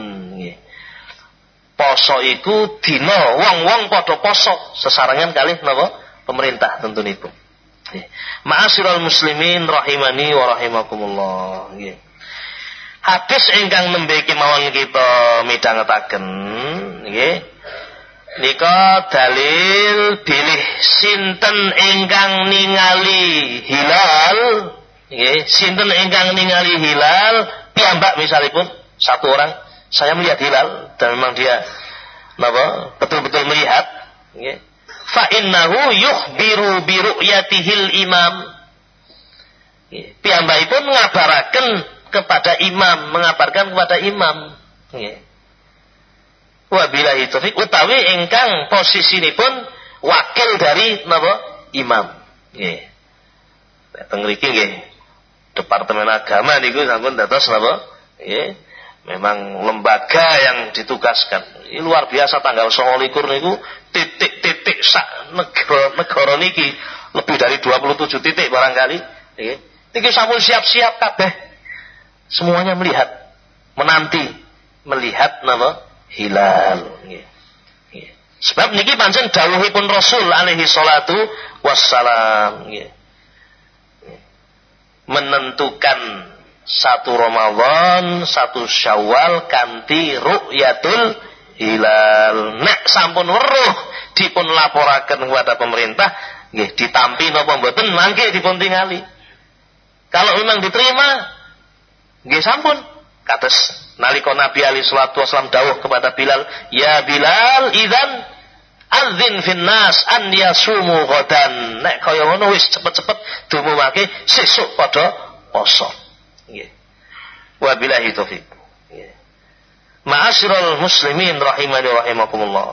Poso iku dina wong-wong padha poso sesarengan kali napa pemerintah tentu niku. Ma'asyiral muslimin rahimani wa rahimakumullah. Nggih. Hadis ingkang nembe kemawon kita midhangetaken nggih. Nika dalil bilih sinten ingkang ningali hilal Nggih, sinten ingkang ningali hilal piyambak misalipun satu orang saya melihat hilal dan memang dia napa betul-betul melihat nggih. Fa innahu yukhbiru bi ru'yatihil imam. Piyambakipun mengabaraken kepada imam, mengabarkan kepada imam. Nggih. Wabillahi taufik utawi ingkang pun wakil dari napa imam. Nggih. Departemen Agama niku sampun dados napa? Nggih. Memang lembaga yang ditugaskan. Ini luar biasa tanggal 29 niku titik-titik sak negara negara niki lebih dari 27 titik barangkali. Nggih. Niki sampun siap-siap kabeh. Semuanya melihat, menanti melihat napa? Hilal. Nggih. Sebab niki pancen dawuhipun Rasul alaihi salatu wassalam. Nggih menentukan satu Ramadan, satu Syawal kanti ru'yatul hilal. Nek sampun weruh dipun laporaken kepada pemerintah, nggih ditampi napa mboten mangke dipun tingali. Kalau memang diterima, nggih sampun. Kados nalika Nabi Ali salatu wasallam dawuh kepada Bilal, "Ya Bilal, idzan Adzin finnas an yasumu ghadan. Nek kaya ngono wis cepet-cepet dumumake sesuk padha poso. Nggih. Wabillahi taufik. Nggih. Ma'asyiral muslimin rahimani wa rahimakumullah.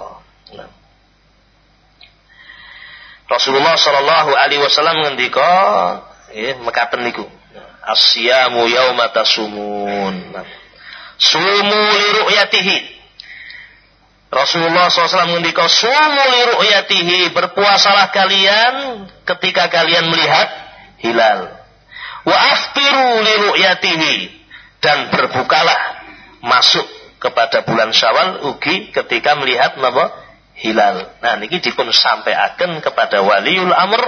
Rasulullah sallallahu alaihi wasallam ngendika nggih mekaten niku. Asyamu yauma tasumun. Nah. Sumu li ru'yatihi Rasulullah SAW mengendika sumu li ru'yatihi berpuasalah kalian ketika kalian melihat hilal. Wa aftiru li ru'yatihi dan berbukalah masuk kepada bulan Syawal ugi ketika melihat napa hilal. Nah niki dipun sampaikan kepada waliul amr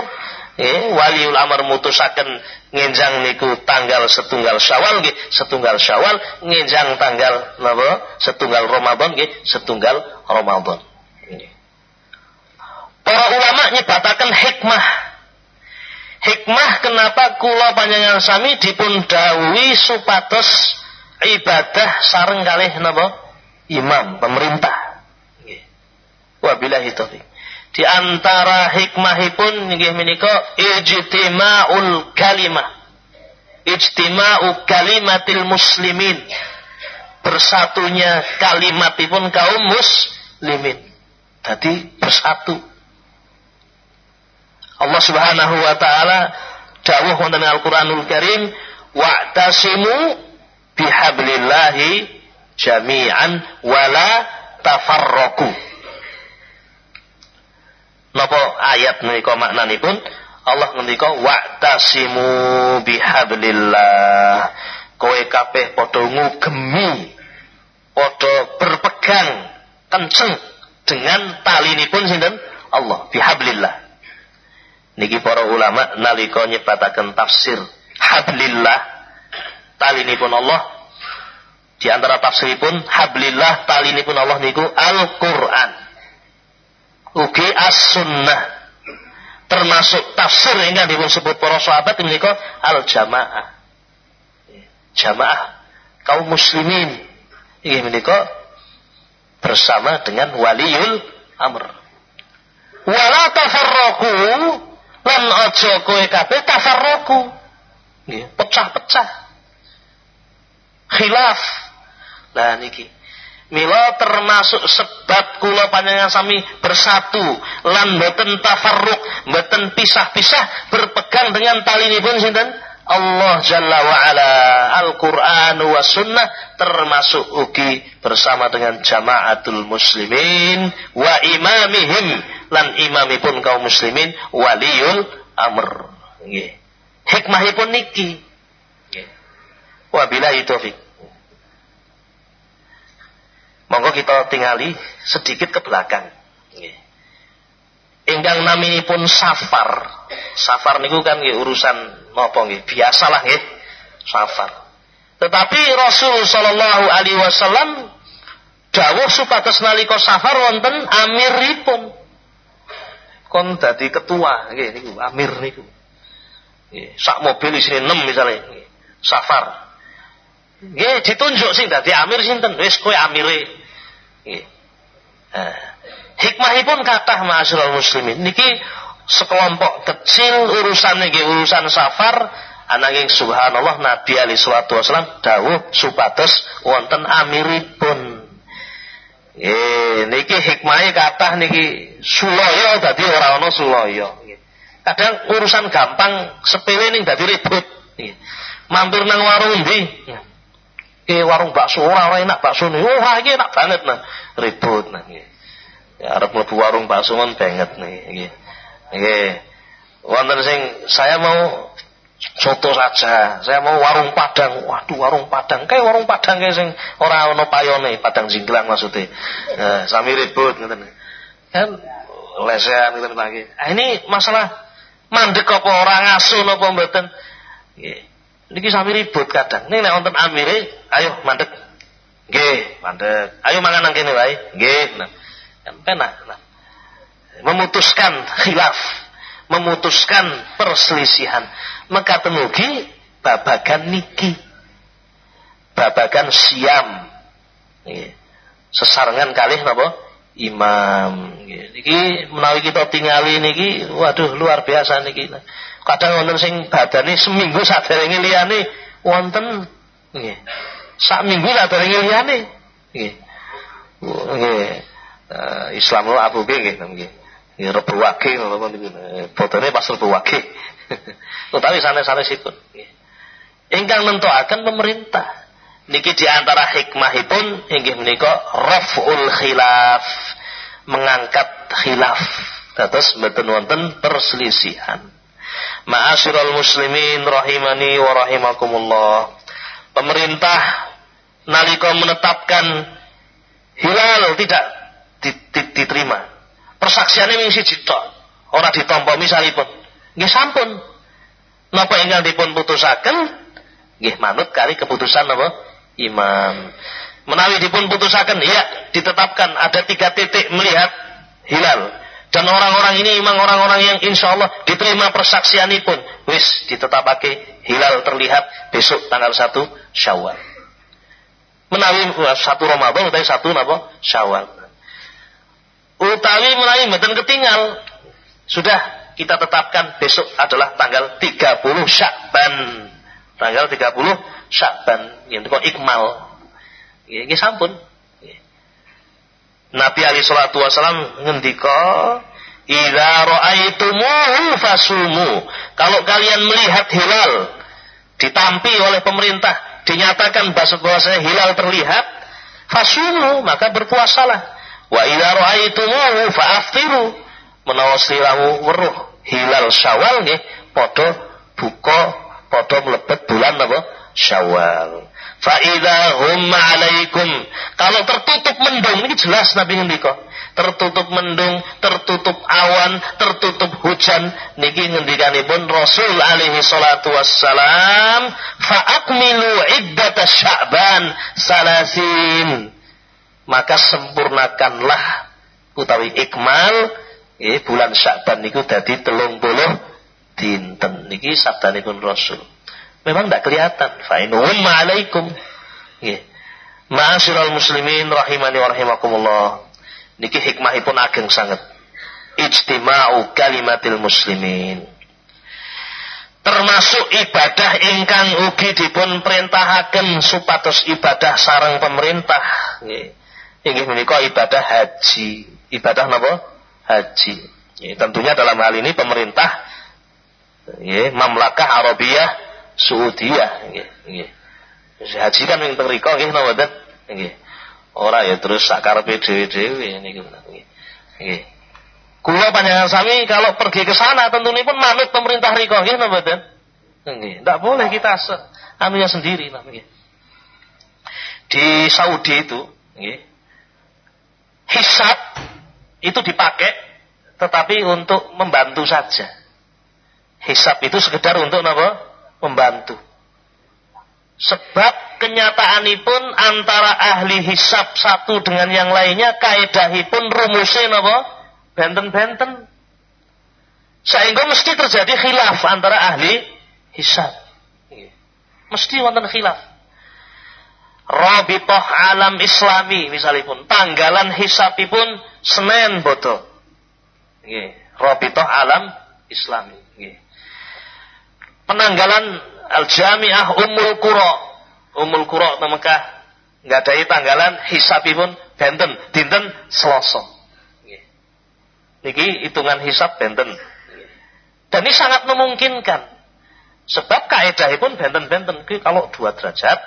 eh, waliul amr mutusaken ngenjang niku tanggal setunggal syawal nggih. Setunggal syawal ngenjang tanggal napa? Setunggal Ramadan nggih setunggal Ramadan. Para ulama nyebataken hikmah. Hikmah kenapa kula panjenengan sami dipun dawuhi supados ibadah sareng kalih napa? Imam pemerintah. Nggih. Wabillahi taufik di antara hikmahipun nggih menika ijtima'ul kalimah. Ijtima'u kalimatil muslimin. Bersatunya kalimatipun kaum muslimin. Tadi bersatu. Allah Subhanahu wa taala dawuh wonten Al-Qur'anul Karim wa'tasimu bihablillahi jami'an wala tafarraqu napa ayat menika maknanipun Allah ngendika wa'tasimu bihablillah. Kowe kabeh padha ngugemi padha berpegang kenceng dengan talinipun sinten? Allah bihablillah. Niki para ulama nalika nyebataken tafsir hablillah talinipun Allah. Di antara tafsiripun hablillah talinipun Allah niku Al-Qur'an ugi as-sunnah. Termasuk tafsir ingkang disebut para sahabat menika al-jamaah. Jamaah kaum muslimin. Ini menika bersama dengan waliul amr. Wala tafarraqu lan aja kowe kabeh tafarraqu. Pecah-pecah. Khilaf. Lah niki Mila termasuk sebab kula panjenengan sami bersatu lan boten tafarruq, boten pisah-pisah berpegang dengan tali pun sinten? Allah Jalla wa ala Al-Quran wa Sunnah termasuk ugi bersama dengan jamaatul muslimin wa imamihim lan imamipun kaum muslimin waliul amr. Nggih. Hikmahipun niki. Nggih. Wabillahi taufik. Monggo kita tingali sedikit ke belakang. Ingkang pun safar. Safar niku kan urusan napa nggih? Biasalah nggih. Safar. Tetapi Rasul sallallahu alaihi wasallam dawuh supados nalika safar wonten amiripun. Kon dadi ketua nggih niku amir niku. Nggih, sak mobil isine 6 misalnya. Nggih. Safar. Nggih ditunjuk sing dadi amir sinten? Wis kowe amire. Nah, hikmahipun kathah ma'asyiral muslimin niki sekelompok kecil urusan niki urusan safar ananging subhanallah Nabi alaihi salatu wasallam dawuh supados wonten amiripun Eh niki hikmahe kathah niki sulaya dadi ora ana sulaya. Kadang urusan gampang sepele ning dadi ribut. Mampir nang warung ndi? Ke warung bakso ora ora enak bakso nih. Oh, iki enak banget nah. Ribut nah nggih. Ya arep mlebu warung bakso men banget nih nggih. Nggih. Wonten sing saya mau soto saja. Saya mau warung Padang. Waduh, warung Padang. Kayak warung Padang kayak sing ora ono payone, Padang jingklang maksudnya. Nah, sami ribut ngoten. Kan lesehan ngoten lagi. Ah, ini masalah mandek apa orang ngasuh napa mboten. Nggih. Niki sami ribut kadang. Ning nek wonten amire, ayo mandek. Nggih, mandek. Ayo mangan nang kene wae. Nggih. Penak. Nah. Memutuskan khilaf, memutuskan perselisihan. Maka temugi babagan niki. Babagan siam. Nggih. Sesarengan kalih napa? Imam. Niki menawi kita tingali niki, waduh luar biasa niki. Kadang wonten sing badane seminggu saderenge liyane wonten nggih. Sak minggu saderenge liyane nggih. Nggih. Uh, Islam lo Abu Ge nggih nggih. Nggih Rebu Wage ngono niku. Botone pas Rebu Wage. Utawi sanes-sanesipun nggih. Ingkang nentuaken pemerintah. Niki di antara hikmahipun inggih menika raf'ul khilaf, mengangkat khilaf. Dados mboten wonten perselisihan. Ma'asyiral muslimin rahimani wa rahimakumullah. Pemerintah nalika menetapkan hilal tidak diterima. Persaksiane mung siji tok, ora misalipun. Nggih sampun. Napa ingkang dipun putusaken nggih manut kali keputusan napa? Imam. Menawi dipun putusaken ya ditetapkan ada tiga titik melihat hilal. Dan orang-orang ini memang orang-orang yang insya Allah diterima persaksianipun. Wis ditetapake hilal terlihat besok tanggal 1 Syawal. Menawi satu Ramadan utawi satu napa? Syawal. Utawi menawi mboten ketinggal. Sudah kita tetapkan besok adalah tanggal 30 Syakban. Tanggal 30 Syakban. Yang kok ikmal. Ini sampun. Nabi Ali Shallallahu Wasallam ngendika, "Ila ra'aitumuhu fasumu." Kalau kalian melihat hilal ditampi oleh pemerintah, dinyatakan bahwasanya hilal terlihat, fasumu, maka berpuasalah. Wa ila ra'aitumuhu fa'aftiru. Menawa siramu weruh hilal Syawal nggih padha buka padha mlebet bulan apa? Syawal. Fa'idha hum alaikum. Kalau tertutup mendung, ini jelas Nabi ngendika. Tertutup mendung, tertutup awan, tertutup hujan. Niki ngendikanipun Rasul alaihi salatu wassalam. Fa'akmilu iddata sya'ban salasin. Maka sempurnakanlah utawi ikmal eh, bulan Sya'ban niku dadi telung puluh dinten niki sabdanipun Rasul memang tidak kelihatan. Fa'inum alaikum. Nggih. Ma'asyiral muslimin rahimani wa rahimakumullah. Niki hikmahipun ageng sangat. Ijtima'u kalimatil muslimin. Termasuk ibadah ingkang ugi dipun perintahaken supados ibadah sarang pemerintah. Nggih. Inggih menika ibadah haji. Ibadah napa? Haji. Tentunya dalam hal ini pemerintah nggih, Mamlakah Arabiyah Saudiyah nggih nggih. Haji kan ning teng rika nggih napa mboten? Nggih. Ora ya terus sakarepe dhewe-dhewe niku nggih. Nggih. Kula panjenengan sami kalau pergi ke sana tentunya pun manut pemerintah rika nggih napa mboten? Nggih. Ndak boleh kita anunya sendiri nggih. Di Saudi itu nggih. Hisab itu dipakai tetapi untuk membantu saja. Hisab itu sekedar untuk apa? Membantu. Sebab kenyataanipun antara ahli hisab satu dengan yang lainnya kaedahipun rumusnya napa? Benten-benten. Sehingga mesti terjadi khilaf antara ahli hisab. Mesti wonten khilaf. Rabitoh alam islami misalipun tanggalan hisabipun Senin bodoh. Rabitoh alam islami penanggalan Al-Jami'ah Ummul Qura. Ummul Qura di Mekah ada tanggalan hisabipun benten dinten Selasa. Niki hitungan hisab benten. Dan ini sangat memungkinkan. Sebab kaedahipun benten-benten. Kalau dua derajat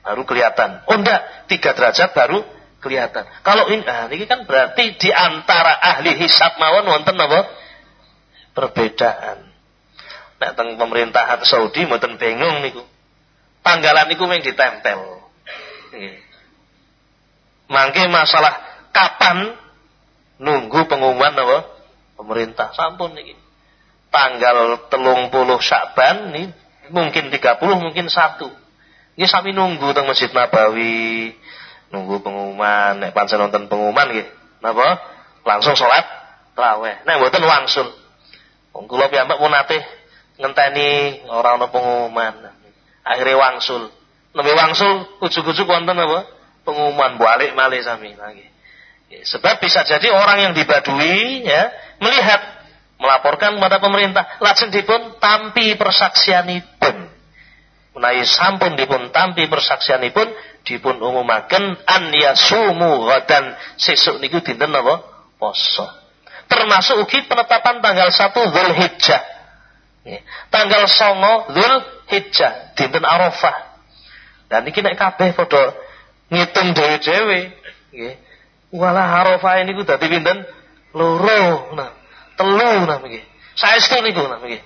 baru kelihatan. Oh enggak, tiga derajat baru kelihatan. Kalau ini, nah, ini kan berarti di antara ahli hisab mawon wonten apa? Perbedaan. Nek teng pemerintahan Saudi mboten bingung niku. Tanggalan niku mung ditempel. Mangke masalah kapan nunggu pengumuman apa? Pemerintah sampun niki. Tanggal telung puluh Syakban nih mungkin 30 mungkin satu. Ini sami nunggu teng Masjid Nabawi, nunggu pengumuman, nek pancen nonton pengumuman nggih. Napa? Langsung sholat raweh. Nek mboten wangsul. Wong kula piyambak pun nate ngenteni ora ana pengumuman. Akhire wangsul. Nembe wangsul ujug-ujug wonten apa? Pengumuman balik malih sami lagi. Ya, sebab bisa jadi orang yang dibadui ya melihat melaporkan kepada pemerintah lajeng dipun tampi persaksianipun. Menawi sampun dipun tampi persaksianipun dipun umumaken an yasumu ghadan sesuk niku dinten apa? Poso. Termasuk ugi penetapan tanggal 1 Zulhijjah Tanggal songo Dhul Hijjah, dinten Arafah. Dan iki nek kabeh padha ngitung dhewe-dhewe, nggih. Walah Arafah ini ku dadi pinten? Loro. Nah, telu nah nggih. Saestu niku nah nggih.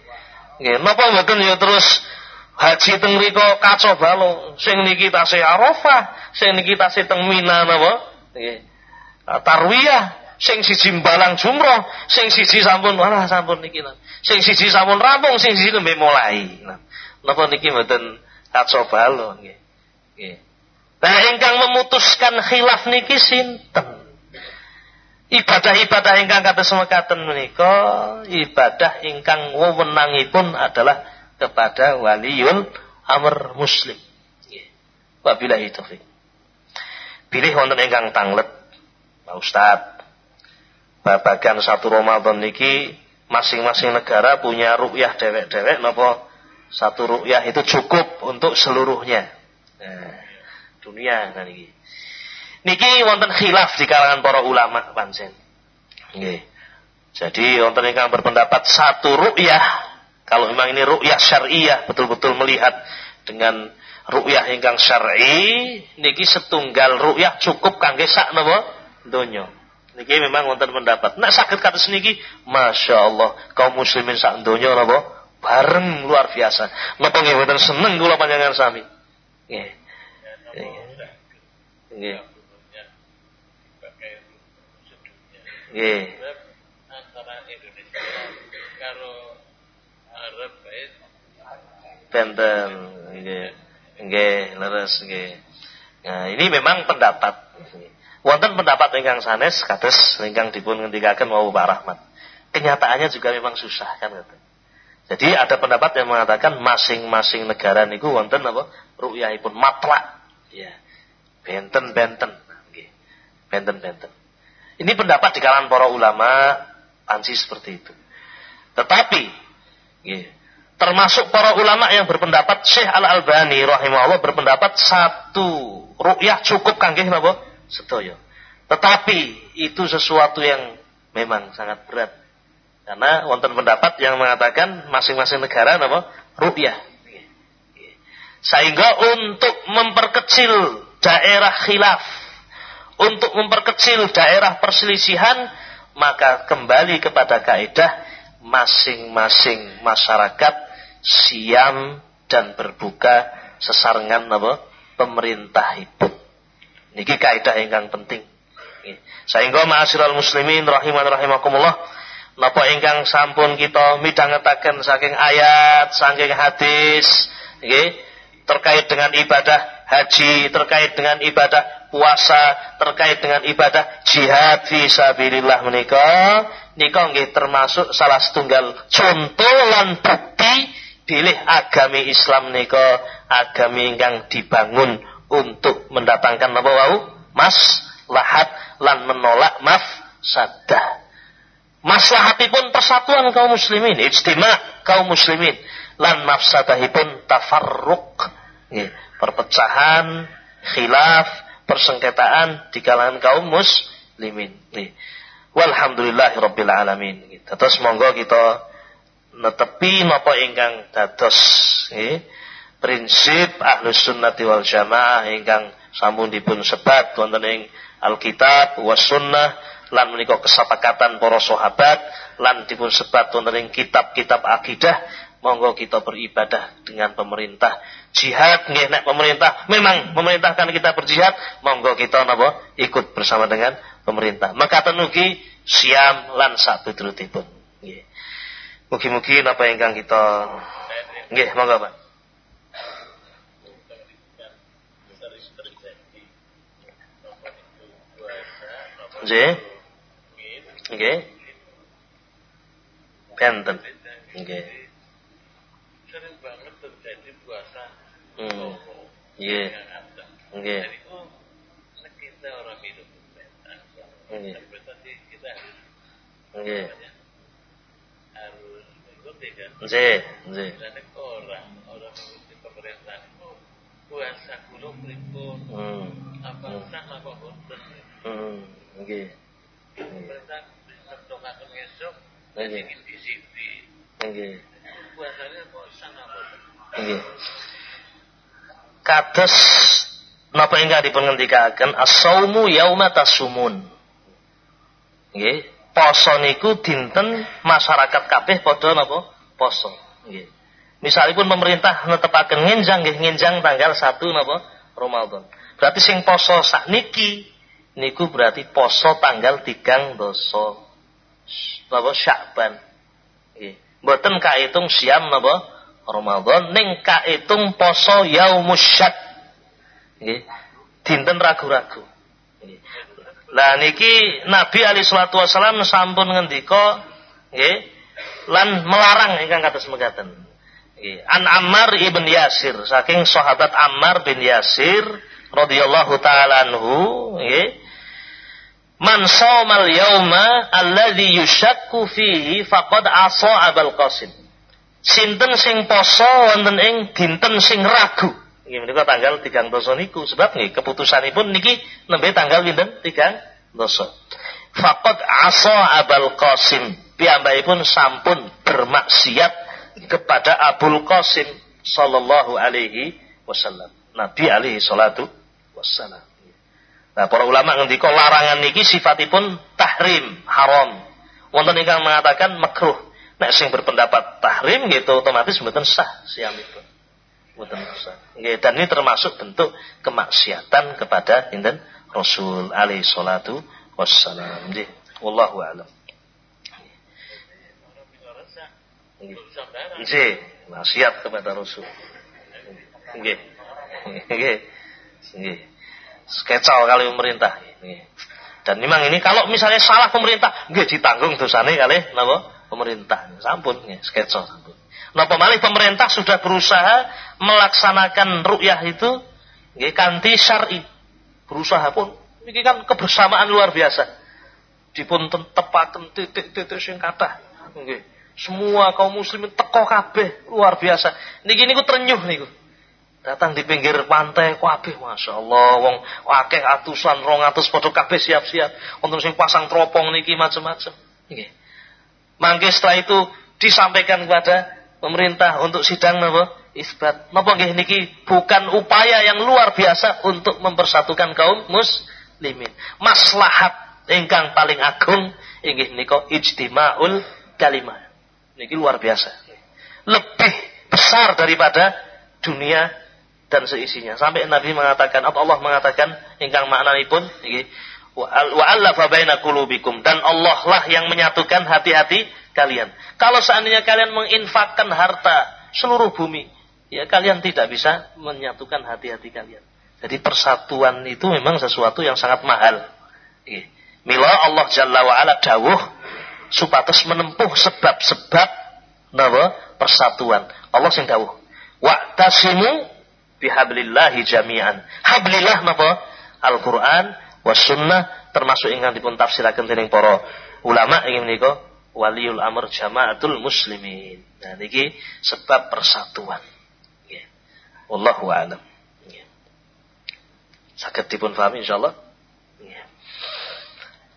Nggih, napa mboten ya terus haji teng mriku kaca balo, sing niki tasih Arafah, sing niki tasih teng Mina napa? Nggih. Tarwiyah, Sing siji mbalang jumroh, sing siji sampun wala sampun niki. Sing siji sampun rampung, sing siji nembe mulai. Nah, napa niki mboten kacau balo nggih. Nggih. Nah, ingkang memutuskan khilaf niki sinten? Ibadah-ibadah ingkang kata semekaten menika ibadah ingkang wewenangipun adalah kepada waliul amr muslim. Wabillahi taufik. Pilih wonten ingkang tanglet Pak Ustaz. Babagan satu Ramadan niki masing-masing negara punya rukyah dewek-dewek napa satu rukyah itu cukup untuk seluruhnya. Nah, dunia nah niki. Niki wonten khilaf di kalangan para ulama pancen. Nggih. Jadi wonten ingkang berpendapat satu ru'yah kalau memang ini ru'yah syariah betul-betul melihat dengan ru'yah ingkang syar'i niki setunggal ru'yah cukup kangge sak napa donya. Niki memang wonten pendapat. Nek saged kados niki masyaallah kaum muslimin sak donya napa bareng luar biasa. Napa nggih wonten seneng kula panjenengan sami. Nggih. Nggih. Nggih. Antara Indonesia karo Arab baik. Benten, nggih. Nggih, leres nggih. Nah, ini memang pendapat. Wonten pendapat ingkang sanes kados ingkang dipun ngendikaken wau Pak Rahmat. Kenyataannya juga memang susah kan gitu. Jadi ada pendapat yang mengatakan masing-masing negara niku wonten apa? Ru'yahipun matlak. Ya. Benten-benten. Benten-benten. Ini pendapat di kalangan para ulama ansi seperti itu. Tetapi termasuk para ulama yang berpendapat Syekh Al Albani rahimahullah berpendapat satu rukyah cukup kanggih napa sedaya. Tetapi itu sesuatu yang memang sangat berat. Karena wonten pendapat yang mengatakan masing-masing negara napa rukyah. Sehingga untuk memperkecil daerah khilaf untuk memperkecil daerah perselisihan maka kembali kepada kaidah masing-masing masyarakat siam dan berbuka sesarengan apa pemerintah itu. Niki kaidah ingkang penting. Sehingga ma'asyiral muslimin rahiman rahimakumullah napa ingkang sampun kita midhangetaken saking ayat, saking hadis terkait dengan ibadah haji, terkait dengan ibadah puasa terkait dengan ibadah jihad fi sabilillah menika nika nggih termasuk salah setunggal contoh lan bukti pilih agami Islam nika agami ingkang dibangun untuk mendatangkan apa wau mas lahat lan menolak maf sadah maslahatipun persatuan kaum muslimin ijtima kaum muslimin lan mafsadahipun tafarruq perpecahan khilaf persengketaan di kalangan kaum muslimin. Nih. Walhamdulillahirabbil alamin. Terus monggo kita netepi napa ingkang dados nggih prinsip Ahlus Sunnati wal Jamaah ingkang sampun dipun sebat wonten Alkitab was sunnah lan menika kesepakatan para sahabat lan dipun sebat wonten ing kitab-kitab akidah monggo kita beribadah dengan pemerintah. Jihad nggih nek pemerintah memang memerintahkan kita berjihad monggo kita napa ikut bersama dengan pemerintah. Maka tenugi siam lan sabetrutipun nggih. Mugi-mugi napa ingkang kita nggih monggo Pak Nggih. Nggih. Benten. Nggih. Sering banget terjadi puasa Hmm. Iya. Nggih. kita orang hidup Nggih. kita Nggih. harus mengikuti kan. Nggih, nggih. orang orang mengikuti pemerintah puasa kulo pripun. Hmm. Apa hmm. sah apa boten. Hmm. Nggih. Kados napa ingkang dipun ngendikaken as-saumu yauma tasumun. Nggih, poso niku dinten masyarakat kabeh padha napa? Poso. Nggih. Misalipun pemerintah netepaken ngenjang nggih ngenjang tanggal 1 napa? Ramadan. Berarti sing poso sakniki niku berarti poso tanggal tigang doso napa Sya'ban. Nggih. Mboten kaitung siam napa Ramadan ning kaitung poso yaumus syak. Nggih. Dinten ragu-ragu. Lah niki Nabi alaihi salatu wasallam sampun ngendika nggih lan melarang ingkang kados mekaten. An Ammar ibn Yasir saking sahabat Ammar bin Yasir radhiyallahu taala anhu nggih Man shawmal yauma alladhi yushakku fihi faqad asa Abul Qasim. Sinten sing poso wonten ing dinten sing ragu. Nggih menika tanggal 3 dosa niku sebab nggih keputusanipun niki nembe tanggal pinten 3 dosa. Faqad asa Abul Qasim. Piyambakipun sampun bermaksiat kepada Abul Qasim sallallahu alaihi wasallam. Nabi alaihi salatu wassalam. Nah, para ulama ngendika larangan niki sifatipun tahrim, haram. Wonten ingkang mengatakan makruh. Nek sing berpendapat tahrim gitu otomatis mboten sah siamipun. Mboten sah. Nggih, dan ini termasuk bentuk kemaksiatan kepada inten Rasul alaihi salatu wassalam. Nggih, wallahu a'lam. Nggih, maksiat kepada Rasul. Nggih. Nggih. Nggih sketsa kali pemerintah. Dan memang ini kalau misalnya salah pemerintah, nggih ditanggung dosane kali napa pemerintah. Sampun nggih sketsa sampun. Nah, pemalih pemerintah sudah berusaha melaksanakan ru'yah itu nggih kanthi syar'i. Berusaha pun ini kan kebersamaan luar biasa. Dipun tepaken titik-titik sing. Nggih. Semua kaum muslimin teko kabeh luar biasa. Niki niku trenyuh niku. Datang di pinggir pantai, kabeh Masya Allah, wong akeh atusan, rong atus padha kabeh siap-siap. Untuk sing pasang teropong niki macam-macam. Nggih. Mangke setelah itu disampaikan kepada pemerintah untuk sidang napa? Isbat. Napa nggih niki bukan upaya yang luar biasa untuk mempersatukan kaum muslimin. Maslahat ingkang paling agung inggih nika ijtimaul kalimah. Niki luar biasa. Lebih besar daripada dunia dan seisinya. Sampai Nabi mengatakan, atau Allah mengatakan, ingkang maknanipun, wa allafa baina qulubikum dan Allah lah yang menyatukan hati-hati kalian. Kalau seandainya kalian menginfakkan harta seluruh bumi, ya kalian tidak bisa menyatukan hati-hati kalian. Jadi persatuan itu memang sesuatu yang sangat mahal. Mila Allah Jalla wa ala dawuh supados menempuh sebab-sebab napa persatuan. Allah sing dawuh. Wa'tasimu bihablillahi jami'an. Hablillah napa? Al-Qur'an was sunnah termasuk ingkang dipun tafsiraken dening para ulama ingin menika waliul amr jamaatul muslimin. Nah niki sebab persatuan. Nggih. Wallahu a'lam. Nggih. Saged dipun pahami insyaallah. Nggih.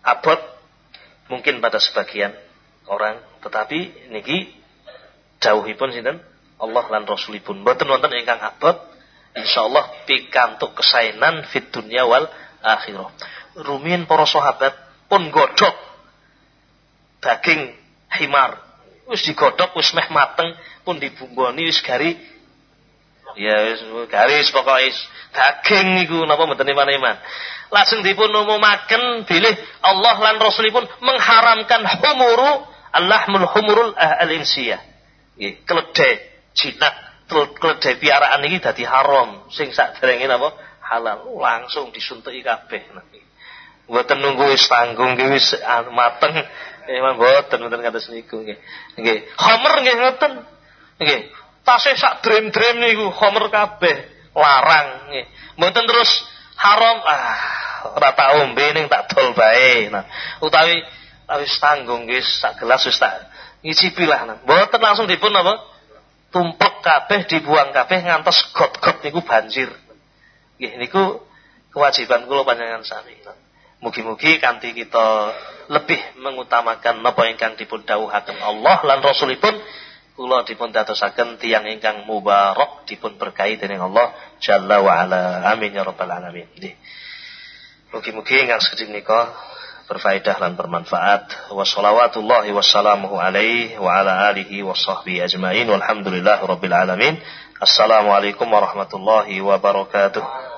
Abot mungkin pada sebagian orang tetapi niki jauhipun sinten Allah lan Rasulipun mboten wonten ingkang abot insyaallah pikantuk kesainan fit dunya wal akhirah. Rumin para sahabat pun godhok daging himar. Wis digodhog wis meh mateng pun dibumboni wis gari ya wis garis pokoke daging niku napa mboten iman-iman. Langsung dipun umumaken bilih Allah lan Rasulipun mengharamkan humuru allahmul humurul al-insiyah. Nggih, keledai jinak keledai piaraan ini dadi haram. Sing saderenge napa? Halal. Langsung disuntuki kabeh. Mboten nunggu wis tanggung nggih wis anu, mateng. Eh mboten mboten kados niku nggih. Nggih. Khamr nggih ngoten. Nggih. Tasih sak drem-drem niku khamr kabeh. Larang nggih. Mboten terus haram. Ah ora tak ombe ning tak dol bae. Nah utawi wis tanggung nggih sak gelas wis tak ngicipi lah. Nah mboten langsung dipun apa tumpuk kabeh dibuang kabeh ngantos got-got niku banjir. Nggih niku kewajiban kula panjenengan sami. Mugi-mugi kanthi kita lebih mengutamakan napa ingkang dipun dawuhaken Allah lan Rasulipun kula dipun dadosaken tiyang ingkang mubarak dipun berkahi dening Allah Jalla wa ala. Amin ya rabbal alamin. Mugi-mugi ingkang sedhereka berfaedah dan bermanfaat. Wassalawatullahi wassalamuhu alaihi wa ala alihi wa sahbihi ajmain. Walhamdulillahi rabbil alamin. Assalamualaikum warahmatullahi wabarakatuh.